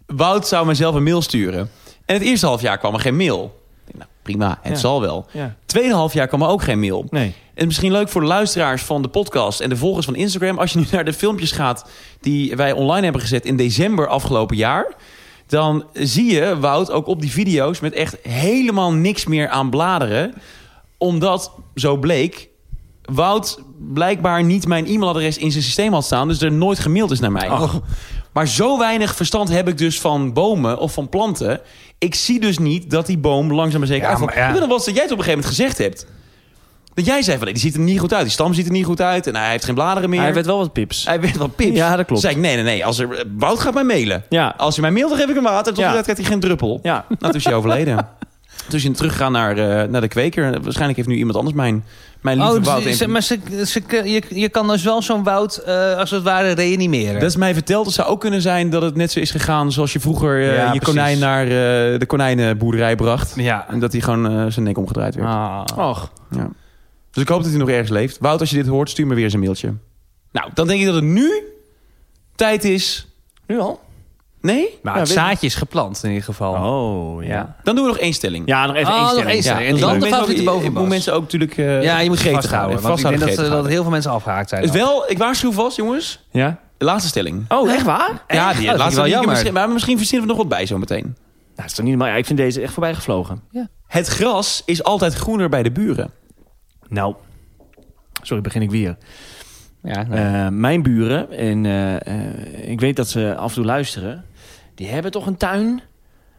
Wout zou mijzelf een mail sturen. En het eerste half jaar kwam er geen mail. Denk, Nou, prima, het Ja. zal wel. ja. Tweede half jaar kwam er ook geen mail. Nee. En misschien leuk voor de luisteraars van de podcast en de volgers van Instagram. Als je nu naar de filmpjes gaat die wij online hebben gezet in december afgelopen jaar. Dan zie je Wout ook op die video's met echt helemaal niks meer aan bladeren. Omdat, zo bleek, Wout blijkbaar niet mijn e-mailadres in zijn systeem had staan. Dus er nooit gemaild is naar mij. Maar zo weinig verstand heb ik dus van bomen of van planten. Ik zie dus niet dat die boom langzaam maar zeker Ja, uitvalt. maar ja. Ik weet nog wel eens dat jij het op een gegeven moment gezegd hebt. Dat jij zei van, die ziet er niet goed uit. Die stam ziet er niet goed uit. En hij heeft geen bladeren meer. Hij werd wel wat pips. Hij werd wel pips. Ja, dat klopt. Toen zei ik, nee, nee, nee. Als er, Wout gaat mij mailen. Ja. Als je mij mailt, dan geef ik hem water. Tot Ja. krijgt hij geen druppel. Ja. Nou, toen is hij overleden. Toen is hij teruggegaan naar, eh, naar de kweker. Waarschijnlijk heeft nu iemand anders mijn, mijn lieve Oh, Wout... ze- maar ze, ze, je, je kan dus wel zo'n woud eh, als het ware reanimeren. Dat is mij verteld. Het zou ook kunnen zijn dat het net zo is gegaan... zoals je vroeger eh, Ja, je precies. konijn naar eh, de konijnenboerderij bracht. Ja. En dat hij gewoon zijn nek omgedraaid werd. Ah. Och. Ja. Dus ik hoop dat hij nog ergens leeft. Wout, als je dit hoort, stuur me weer eens een mailtje. Nou, dan denk ik dat het nu tijd is... Nu al? Nee? Maar Ja, het zaadje is geplant in ieder geval. Oh, ja. Dan doen we nog één stelling. Ja, nog even Oh, één nog stelling. één stelling. En dan de moet mensen favoriete moet mensen ook natuurlijk eh Ja, je moet gretig vasthouden. houden. Want ik denk dat, dat heel veel mensen afgehaakt zijn. Dus wel, ik waarschuw vast, jongens. Ja? De laatste stelling. Oh, echt waar? Ja, die Oh, laatste ik wel jammer. Misschien, maar misschien verzinnen we nog wat bij zo meteen. Nou, is toch niet normaal. Ja, ik vind deze echt voorbij gevlogen. Het gras is altijd groener bij de buren. Nou, sorry, begin ik weer. Ja, nou, Eh, mijn buren, en eh, eh, ik weet dat ze af en toe luisteren... die hebben toch een tuin?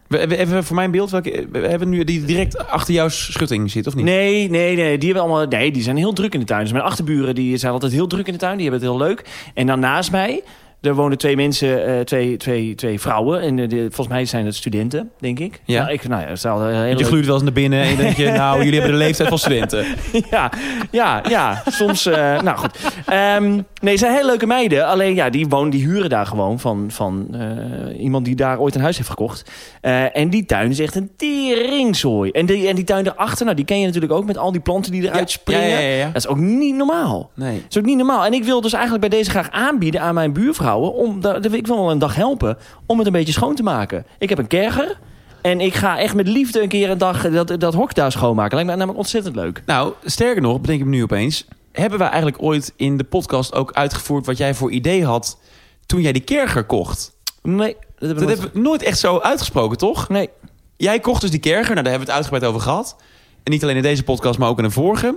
We, we- even voor mijn beeld, welke, we hebben nu die direct achter jouw schutting zit, of niet? Nee, nee, nee. Die, hebben allemaal, nee, die zijn heel druk in de tuin. Dus mijn achterburen die zijn altijd heel druk in de tuin. Die hebben het heel leuk. En dan naast mij... Er wonen twee mensen, eh, twee, twee, twee vrouwen. En eh, volgens mij zijn het studenten, denk ik. Ja. Nou, ik, nou ja, het al een hele Je gluurt wel eens naar binnen en je denkt je, nou, jullie hebben de leeftijd van studenten. ja, ja, ja. Soms, eh, nou goed. Ehm, nee, ze zijn hele leuke meiden. Alleen ja, die wonen, die huren daar gewoon van, van eh, iemand die daar ooit een huis heeft gekocht. Eh, en die tuin is echt een teringzooi. En die, en die tuin daarachter, nou, die ken je natuurlijk ook met al die planten die eruit springen. Ja, ja, ja, ja. Dat is ook niet normaal. Nee. Dat is ook niet normaal. En ik wil dus eigenlijk bij deze graag aanbieden aan mijn Om, ik wil wel een dag helpen om het een beetje schoon te maken. Ik heb een kerger. En ik ga echt met liefde een keer een dag dat, dat hok daar schoonmaken. Lijkt me namelijk ontzettend leuk. Nou, sterker nog, bedenk ik me nu opeens... hebben wij eigenlijk ooit in de podcast ook uitgevoerd... wat jij voor idee had toen jij die kerger kocht? Nee, dat hebben we nooit- hebben we nooit echt zo uitgesproken, toch? Nee. Jij kocht dus die kerger, nou, daar hebben we het uitgebreid over gehad. En niet alleen in deze podcast, maar ook in een vorige.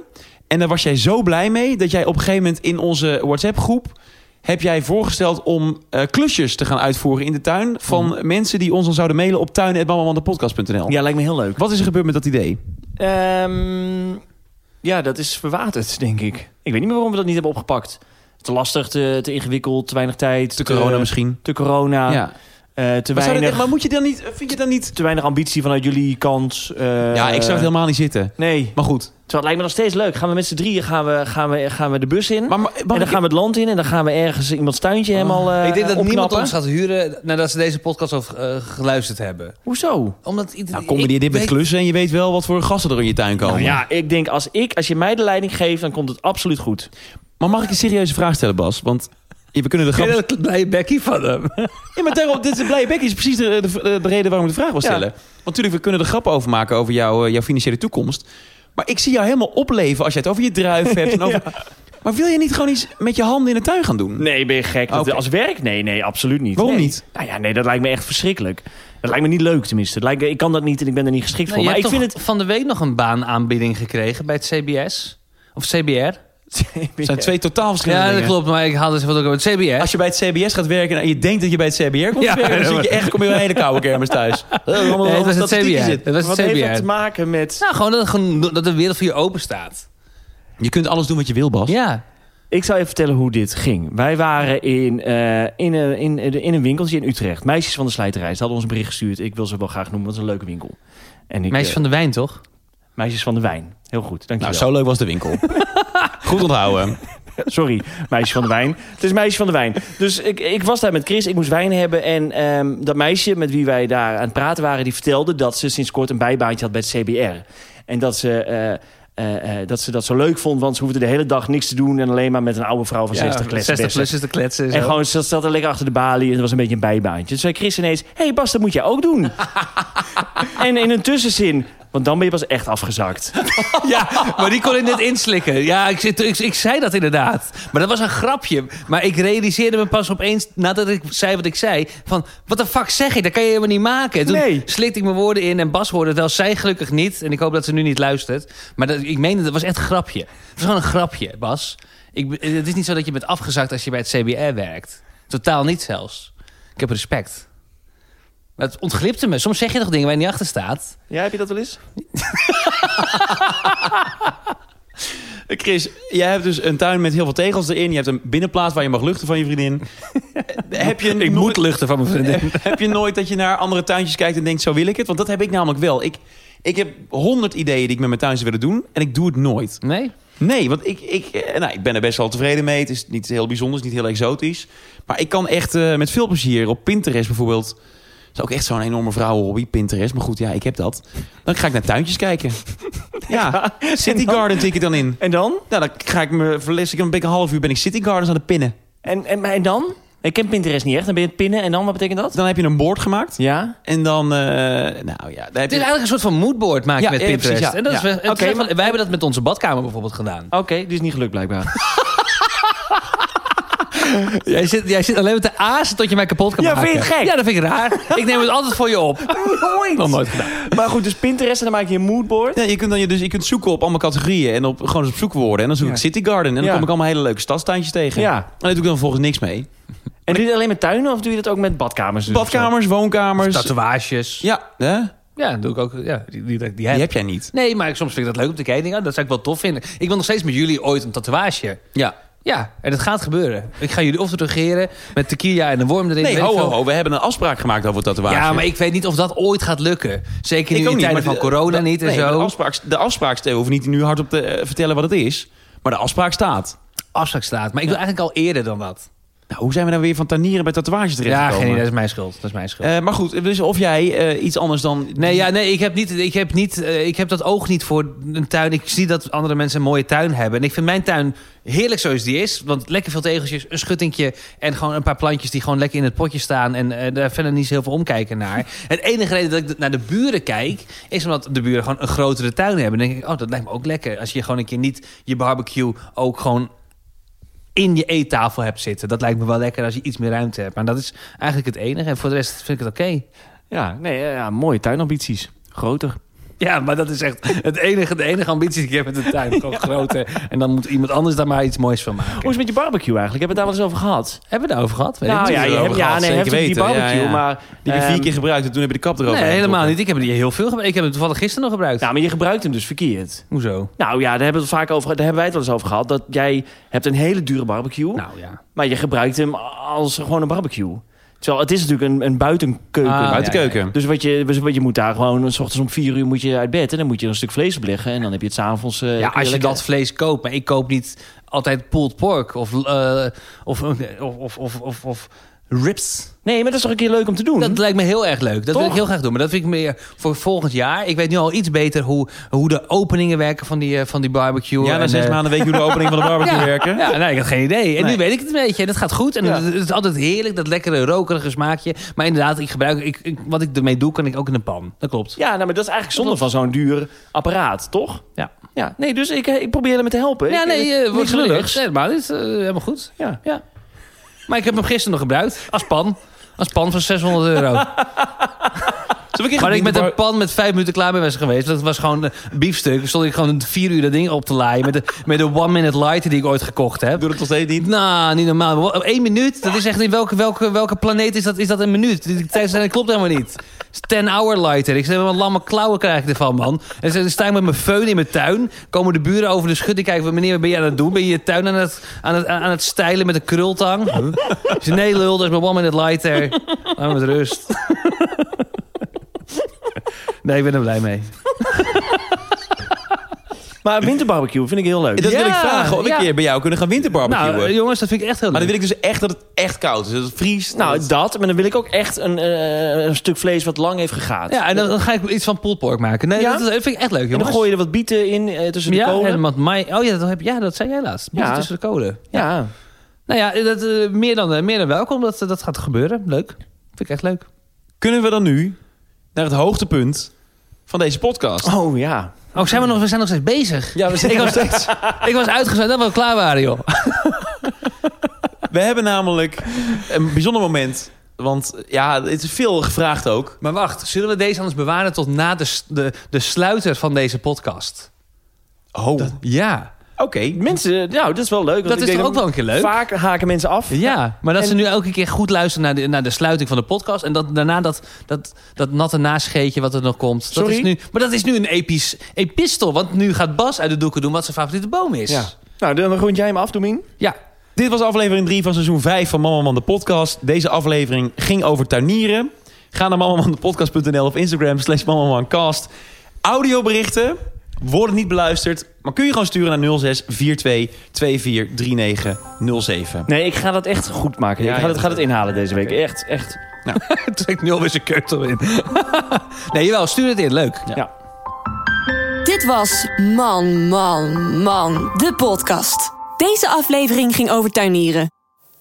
En daar was jij zo blij mee dat jij op een gegeven moment in onze WhatsApp-groep... heb jij voorgesteld om eh, klusjes te gaan uitvoeren in de tuin... van mensen die ons dan zouden mailen op tuin.mamamandepodcast.nl. Ja, lijkt me heel leuk. Wat is er gebeurd met dat idee? Ehm, ja, dat is verwaterd, denk ik. Ik weet niet meer waarom we dat niet hebben opgepakt. Te lastig, te, te ingewikkeld, te weinig tijd. De corona misschien? Te corona, ja. Eh, te, Maar, weinig, maar moet je dan niet... Vind je dan niet... te weinig ambitie vanuit jullie kant. eh, ja, ik zou het helemaal niet zitten. Nee, Maar goed. terwijl het lijkt me nog steeds leuk. Gaan we met z'n drieën gaan we, gaan we, gaan we de bus in. Maar, maar, en dan gaan we het land in en dan gaan we ergens iemands tuintje helemaal eh ik denk dat niemand ons gaat huren nadat ze deze podcast over eh, geluisterd hebben. Hoezo? Omdat Nou, combineer dit ik met klussen en je weet wel wat voor gasten er in je tuin komen. Nou ja, ik denk als ik, als je mij de leiding geeft, dan komt het absoluut goed. Maar mag ik een serieuze vraag stellen, Bas? Want we kunnen de grap... dat blije bekkie van hem? Ja, maar daarom, dit is een blije bek is precies de, de, de reden waarom ik de vraag wil stellen. Want natuurlijk, we kunnen er grappen over maken over jouw, eh, jouw financiële toekomst. Maar ik zie jou helemaal opleven als je het over je druif hebt. En over... Maar wil je niet gewoon iets met je handen in de tuin gaan doen? Nee, ben je gek? Dat-. Als werk? Nee, nee, absoluut niet. Waarom Nee. niet? Nou ja, nee, dat lijkt me echt verschrikkelijk. Dat lijkt me niet leuk tenminste. Het lijkt, ik kan dat niet en ik ben er niet geschikt Nou, voor. je Maar ik vind toch van de week nog een baanaanbieding gekregen bij het CBS? Of CBR? Het... Het zijn twee totaal verschillende Ja, dat dingen. klopt. Maar ik haalde ze wat ook over het CBS. Als je bij het CBS gaat werken en je denkt dat je bij het CBR komt Ja, werken... dan zit je echt, kom je bij een hele koude kermis thuis. Nee, het was het CBR. Het was Wat het heeft dat te maken met... Nou, gewoon dat, gewoon dat de wereld voor je open staat. Je kunt alles doen wat je wil, Bas. Ja. Ik zal je vertellen hoe dit ging. Wij waren in, eh, in, een- in, in een winkeltje in Utrecht. Meisjes van de Slijterij. Ze hadden ons een bericht gestuurd. Ik wil ze wel graag noemen, want het is een leuke winkel. En ik, Meisjes eh, van de wijn, toch? Meisjes van de Wijn. Heel goed, Nou, dankjewel. zo leuk was de winkel. Goed onthouden. Sorry, meisje van de wijn. Het is meisje van de wijn. Dus ik, ik was daar met Chris, ik moest wijn hebben. En ehm, dat meisje met wie wij daar aan het praten waren... die vertelde dat ze sinds kort een bijbaantje had bij het CBR. En dat ze... eh, eh, eh, dat ze dat zo leuk vond, want ze hoefde de hele dag niks te doen... en alleen maar met een oude vrouw van 60 kletsen 60 plus is de kletsen. En zo. gewoon, ze zat er lekker achter de balie en het was een beetje een bijbaantje. Toen zei Chris ineens, hé hey Bas, dat moet jij ook doen. en in een tussenzin, want dan ben je pas echt afgezakt. Ja, maar die kon ik net inslikken. Ja, ik, zit, ik, ik zei dat inderdaad. Maar dat was een grapje. Maar ik realiseerde me pas opeens, nadat ik zei wat ik zei... van, wat de fuck zeg ik? Dat kan je helemaal niet maken. En toen Nee. slikte ik mijn woorden in en Bas hoorde het wel. Zij gelukkig niet. En ik hoop dat ze nu niet luistert. Maar dat, ik meende, dat was echt een grapje. Het was gewoon een grapje, Bas. Ik, het is niet zo dat je bent afgezakt als je bij het CBR werkt. Totaal niet zelfs. Ik heb respect. Maar het ontglipte me. Soms zeg je toch dingen waar je niet achter staat. Ja, heb je dat wel eens? Chris, jij hebt dus een tuin met heel veel tegels erin. Je hebt een binnenplaats waar je mag luchten van je vriendin. heb je Ik moet luchten van mijn vriendin. heb je nooit dat je naar andere tuintjes kijkt en denkt, zo wil ik het? Want dat heb ik namelijk wel. Ik, ik heb honderd ideeën die ik met mijn tuin zou willen doen. En ik doe het nooit. Nee? Nee, want ik, ik, eh, nou, ik ben er best wel tevreden mee. Het is niet heel bijzonder, het is niet heel exotisch. Maar ik kan echt eh, met veel plezier op Pinterest bijvoorbeeld... Dat is ook echt zo'n enorme vrouwenhobby, Pinterest. Maar goed, ja, ik heb dat. Dan ga ik naar tuintjes kijken. Ja, City Garden tik ik dan in. En dan? Nou, dan ga ik me verlessen. Ik een beetje een half uur ben ik City Gardens aan het pinnen. En, en, en dan? Ik ken Pinterest niet echt. Dan ben je het pinnen. En dan, wat betekent dat? Dan heb je een board gemaakt. Ja? En dan, eh, nou ja, dan heb Het je... is eigenlijk een soort van moodboard maken Ja, met ja, Pinterest. precies, ja. En dat Ja. is Oké, wij hebben dat met onze badkamer bijvoorbeeld gedaan. Oké, die is niet gelukt blijkbaar. Jij zit, jij zit alleen met de aas tot je mij kapot kan Ja, maken. vind je het gek? Ja, dat vind ik raar. ik neem het altijd voor je op. Nog nooit gedaan. Maar goed, dus Pinterest en dan maak je een moodboard. Ja, je kunt dan je, dus, je kunt zoeken op allemaal categorieën en op, gewoon eens op zoekwoorden. En dan zoek Ja. ik City Garden. En dan Ja. kom ik allemaal hele leuke stadstuintjes tegen. Ja. En daar doe ik dan volgens niks mee. En doe je dat alleen met tuinen of doe je dat ook met badkamers? Dus Badkamers, woonkamers. Tatoeages. Ja, hè? Ja, doe ik ook. Ja, die, die, die, heb. die heb jij niet. Nee, maar soms vind ik dat leuk om te kijken. Dat zou ik wel tof vinden. Ik wil nog steeds met jullie ooit een tatoeage. Ja. Ja, en het gaat gebeuren. Ik ga jullie of regeren met tequila en een worm erin. Nee, ho, ho. We hebben een afspraak gemaakt over tatoeage. Ja, maar ik weet niet of dat ooit gaat lukken. Zeker nu in tijden van de- corona de- niet en nee, zo. De afspraak, de afspraak we hoeven niet nu hardop te eh, vertellen wat het is. Maar de afspraak staat. Afspraak staat. Maar ik wil eigenlijk al eerder dan dat. Nou, hoe zijn we nou weer van tanieren bij tatoeages Ja, terechtgekomen? geen idee. Dat is mijn schuld. Dat is mijn schuld. Eh, maar goed, dus of jij eh, iets anders dan... Nee, ja, nee ik, heb niet, ik, heb niet, eh, ik heb dat oog niet voor een tuin. Ik zie dat andere mensen een mooie tuin hebben. En ik vind mijn tuin heerlijk zoals die is. Want lekker veel tegeltjes, een schuttingje... en gewoon een paar plantjes die gewoon lekker in het potje staan... en daar verder niet zo heel veel omkijken naar. Het enige reden dat ik naar de buren kijk... is omdat de buren gewoon een grotere tuin hebben. Dan denk ik, oh, dat lijkt me ook lekker. Als je gewoon een keer niet je barbecue ook gewoon in je eettafel hebt zitten. Dat lijkt me wel lekker als je iets meer ruimte hebt. Maar dat is eigenlijk het enige. En voor de rest vind ik het oké. Ja, nee, ja, mooie tuinambities. Groter. Ja, maar dat is echt het enige, de enige ambitie die ik heb met de tuin. Gewoon groter. En dan moet iemand anders daar maar iets moois van maken. Hoe is het met je barbecue eigenlijk? Hebben we het daar wel eens over gehad? Hebben we het over gehad? Weet ik nou niet. ja, je hebt, ja, nee, heftig die barbecue, ja. maar... Die heb je vier ehm, keer gebruikt en toen heb je de kap erover. Nee, helemaal niet. Ik heb die heel veel gebruikt. Ik heb het toevallig gisteren nog gebruikt. Nou, maar je gebruikt hem dus verkeerd. Hoezo? Nou ja, daar hebben we het vaak over. Daar hebben wij het wel eens over gehad. Dat jij hebt een hele dure barbecue, Nou ja. maar je gebruikt hem als gewoon een barbecue. Terwijl het is natuurlijk een, een buitenkeuken. Ah, Buitenkeuken. Dus wat je, dus wat je moet daar gewoon, s ochtends om vier uur moet je uit bed en dan moet je een stuk vlees op leggen en dan heb je het s'avonds. eh Ja, als je dat vlees koopt. Maar ik koop niet altijd pulled pork of, eh, of, of, of, of, of, of ribs. Nee, maar dat is toch een keer leuk om te doen. Dat lijkt me heel erg leuk. Dat wil ik heel graag doen. Maar dat vind ik meer voor volgend jaar. Ik weet nu al iets beter hoe, hoe de openingen werken van die, eh, van die barbecue. Ja, na zes eh, maanden weet je hoe de opening van de barbecue ja, werken. Ja, nee, ik had geen idee. En Nee. nu weet ik het een beetje. En dat gaat goed. En Ja. het, het is altijd heerlijk, dat lekkere rokerige smaakje. Maar inderdaad, ik gebruik, ik, ik- wat ik ermee doe, kan ik ook in een pan. Dat klopt. Ja, nou, maar dat is eigenlijk zonde van zo'n duur apparaat, toch? Ja. Ja, nee, dus ik, eh, ik probeer hem te helpen. Ja, nee, wordt lullig. Nee, helemaal niet. Eh, helemaal goed. Ja. Ja. Maar ik heb hem gisteren nog gebruikt. Als pan. Als pan van 600 euro. Een Maar ik met een pan met vijf minuten klaar ben geweest. Dat was gewoon een biefstuk. Stond ik gewoon vier uur dat ding op te laaien. Met de, met de one minute lighter die ik ooit gekocht heb. Doe dat nog steeds niet. Nou, niet normaal. Eén minuut, dat is echt in welke, welke, welke planeet is dat, is dat een minuut? Die tijdstelling klopt helemaal niet. 10 hour lighter. Ik zeg, wat lamme klauwen krijg ik ervan, man. En dan sta ik met mijn föhn in mijn tuin. Komen de buren over de schutting kijken. Meneer, wat ben je aan het doen? Ben je je tuin aan het, aan het, aan het stijlen met een krultang? Zeg, nee lul, dat is mijn one minute lighter. Laat me met rust. Nee, ik ben er blij mee. Maar winterbarbecue vind ik heel leuk. Dat wil ik vragen of ik een keer bij jou kunnen gaan winterbarbecuen. Nou, eh, jongens, dat vind ik echt heel maar leuk. dan wil ik dus echt dat het echt koud is. Dat het vriest. Nou, dat- dat. Maar dan wil ik ook echt een, eh, een stuk vlees wat lang heeft gegaat. Ja, en dan, dan ga ik iets van pulled pork maken. Nee, Ja? dat, vind ik echt leuk, en dan gooi je er wat bieten in eh, tussen de ja, kolen. en wat mai. Oh ja dat, heb, ja, dat zei jij laatst. Ja. Ja. Tussen de kolen. Ja. Nou ja, dat, meer, dan, meer dan welkom. Dat, dat gaat gebeuren. Leuk. Vind ik echt leuk. Kunnen we dan nu naar het hoogtepunt van deze podcast? Oh ja. Oh, zijn we, nog, we zijn nog steeds bezig. Ja, we zijn ik, nog was, steeds. ik was uitgezet dat we klaar waren, joh. We hebben namelijk een bijzonder moment. Want ja, het is veel gevraagd ook. Maar wacht, zullen we deze anders bewaren tot na de, de, de sluiter van deze podcast? Oh, Ja. Oké. Mensen, nou, dat is wel leuk. want Dat ik is denk toch ook wel een keer leuk? Vaak haken mensen af. Ja, maar dat En- ze nu elke keer goed luisteren naar de, naar de sluiting van de podcast. En dat, daarna dat, dat, dat natte nascheetje wat er nog komt. Dat Sorry? is nu, maar dat is nu een episch epistel. Want nu gaat Bas uit de doeken doen wat zijn favoriete boom is. Ja. Nou, dan rond jij hem af, Domien. ja. Dit was aflevering 3 van seizoen 5 van Mama Man de podcast. Deze aflevering ging over tuinieren. Ga naar mamamandepodcast.nl of Instagram slash mamamancast. Audioberichten worden niet beluisterd, maar kun je gewoon sturen naar 06 42 24 39 07. Nee, ik ga dat echt goed maken. Ja, ik ga, ja, dat, ga dat inhalen deze week. Echt, echt. Trek nu alweer zijn keutel in. nee, jawel, stuur het in. Leuk. Ja. Dit was Man, Man, Man, de podcast. Deze aflevering ging over tuinieren.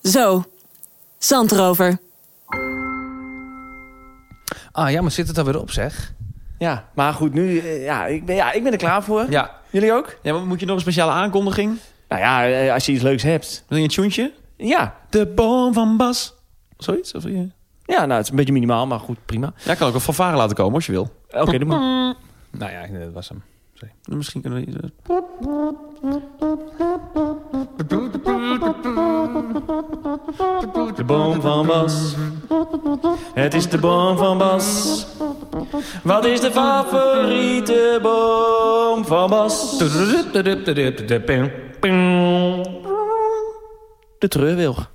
Zo, zand erover. Ah ja, maar zit het alweer op, zeg? Ja, maar goed, nu... eh, Ja, ik ben, ja, ik ben er klaar voor. Ja. Jullie ook? ja, maar moet je nog een speciale aankondiging? Nou ja, eh, als je iets leuks hebt. Wil je een tjoentje? Ja, De boom van Bas. Zoiets? Of, ja. ja nou, het is een beetje minimaal, maar goed, prima. Ja, ik kan ook een fanfare laten komen als je wil. Oké, doe maar. Nou ja, dat was hem. Misschien kunnen we... De boom van Bas. Het is de boom van Bas. Wat is de favoriete boom van Bas? De treurwilg.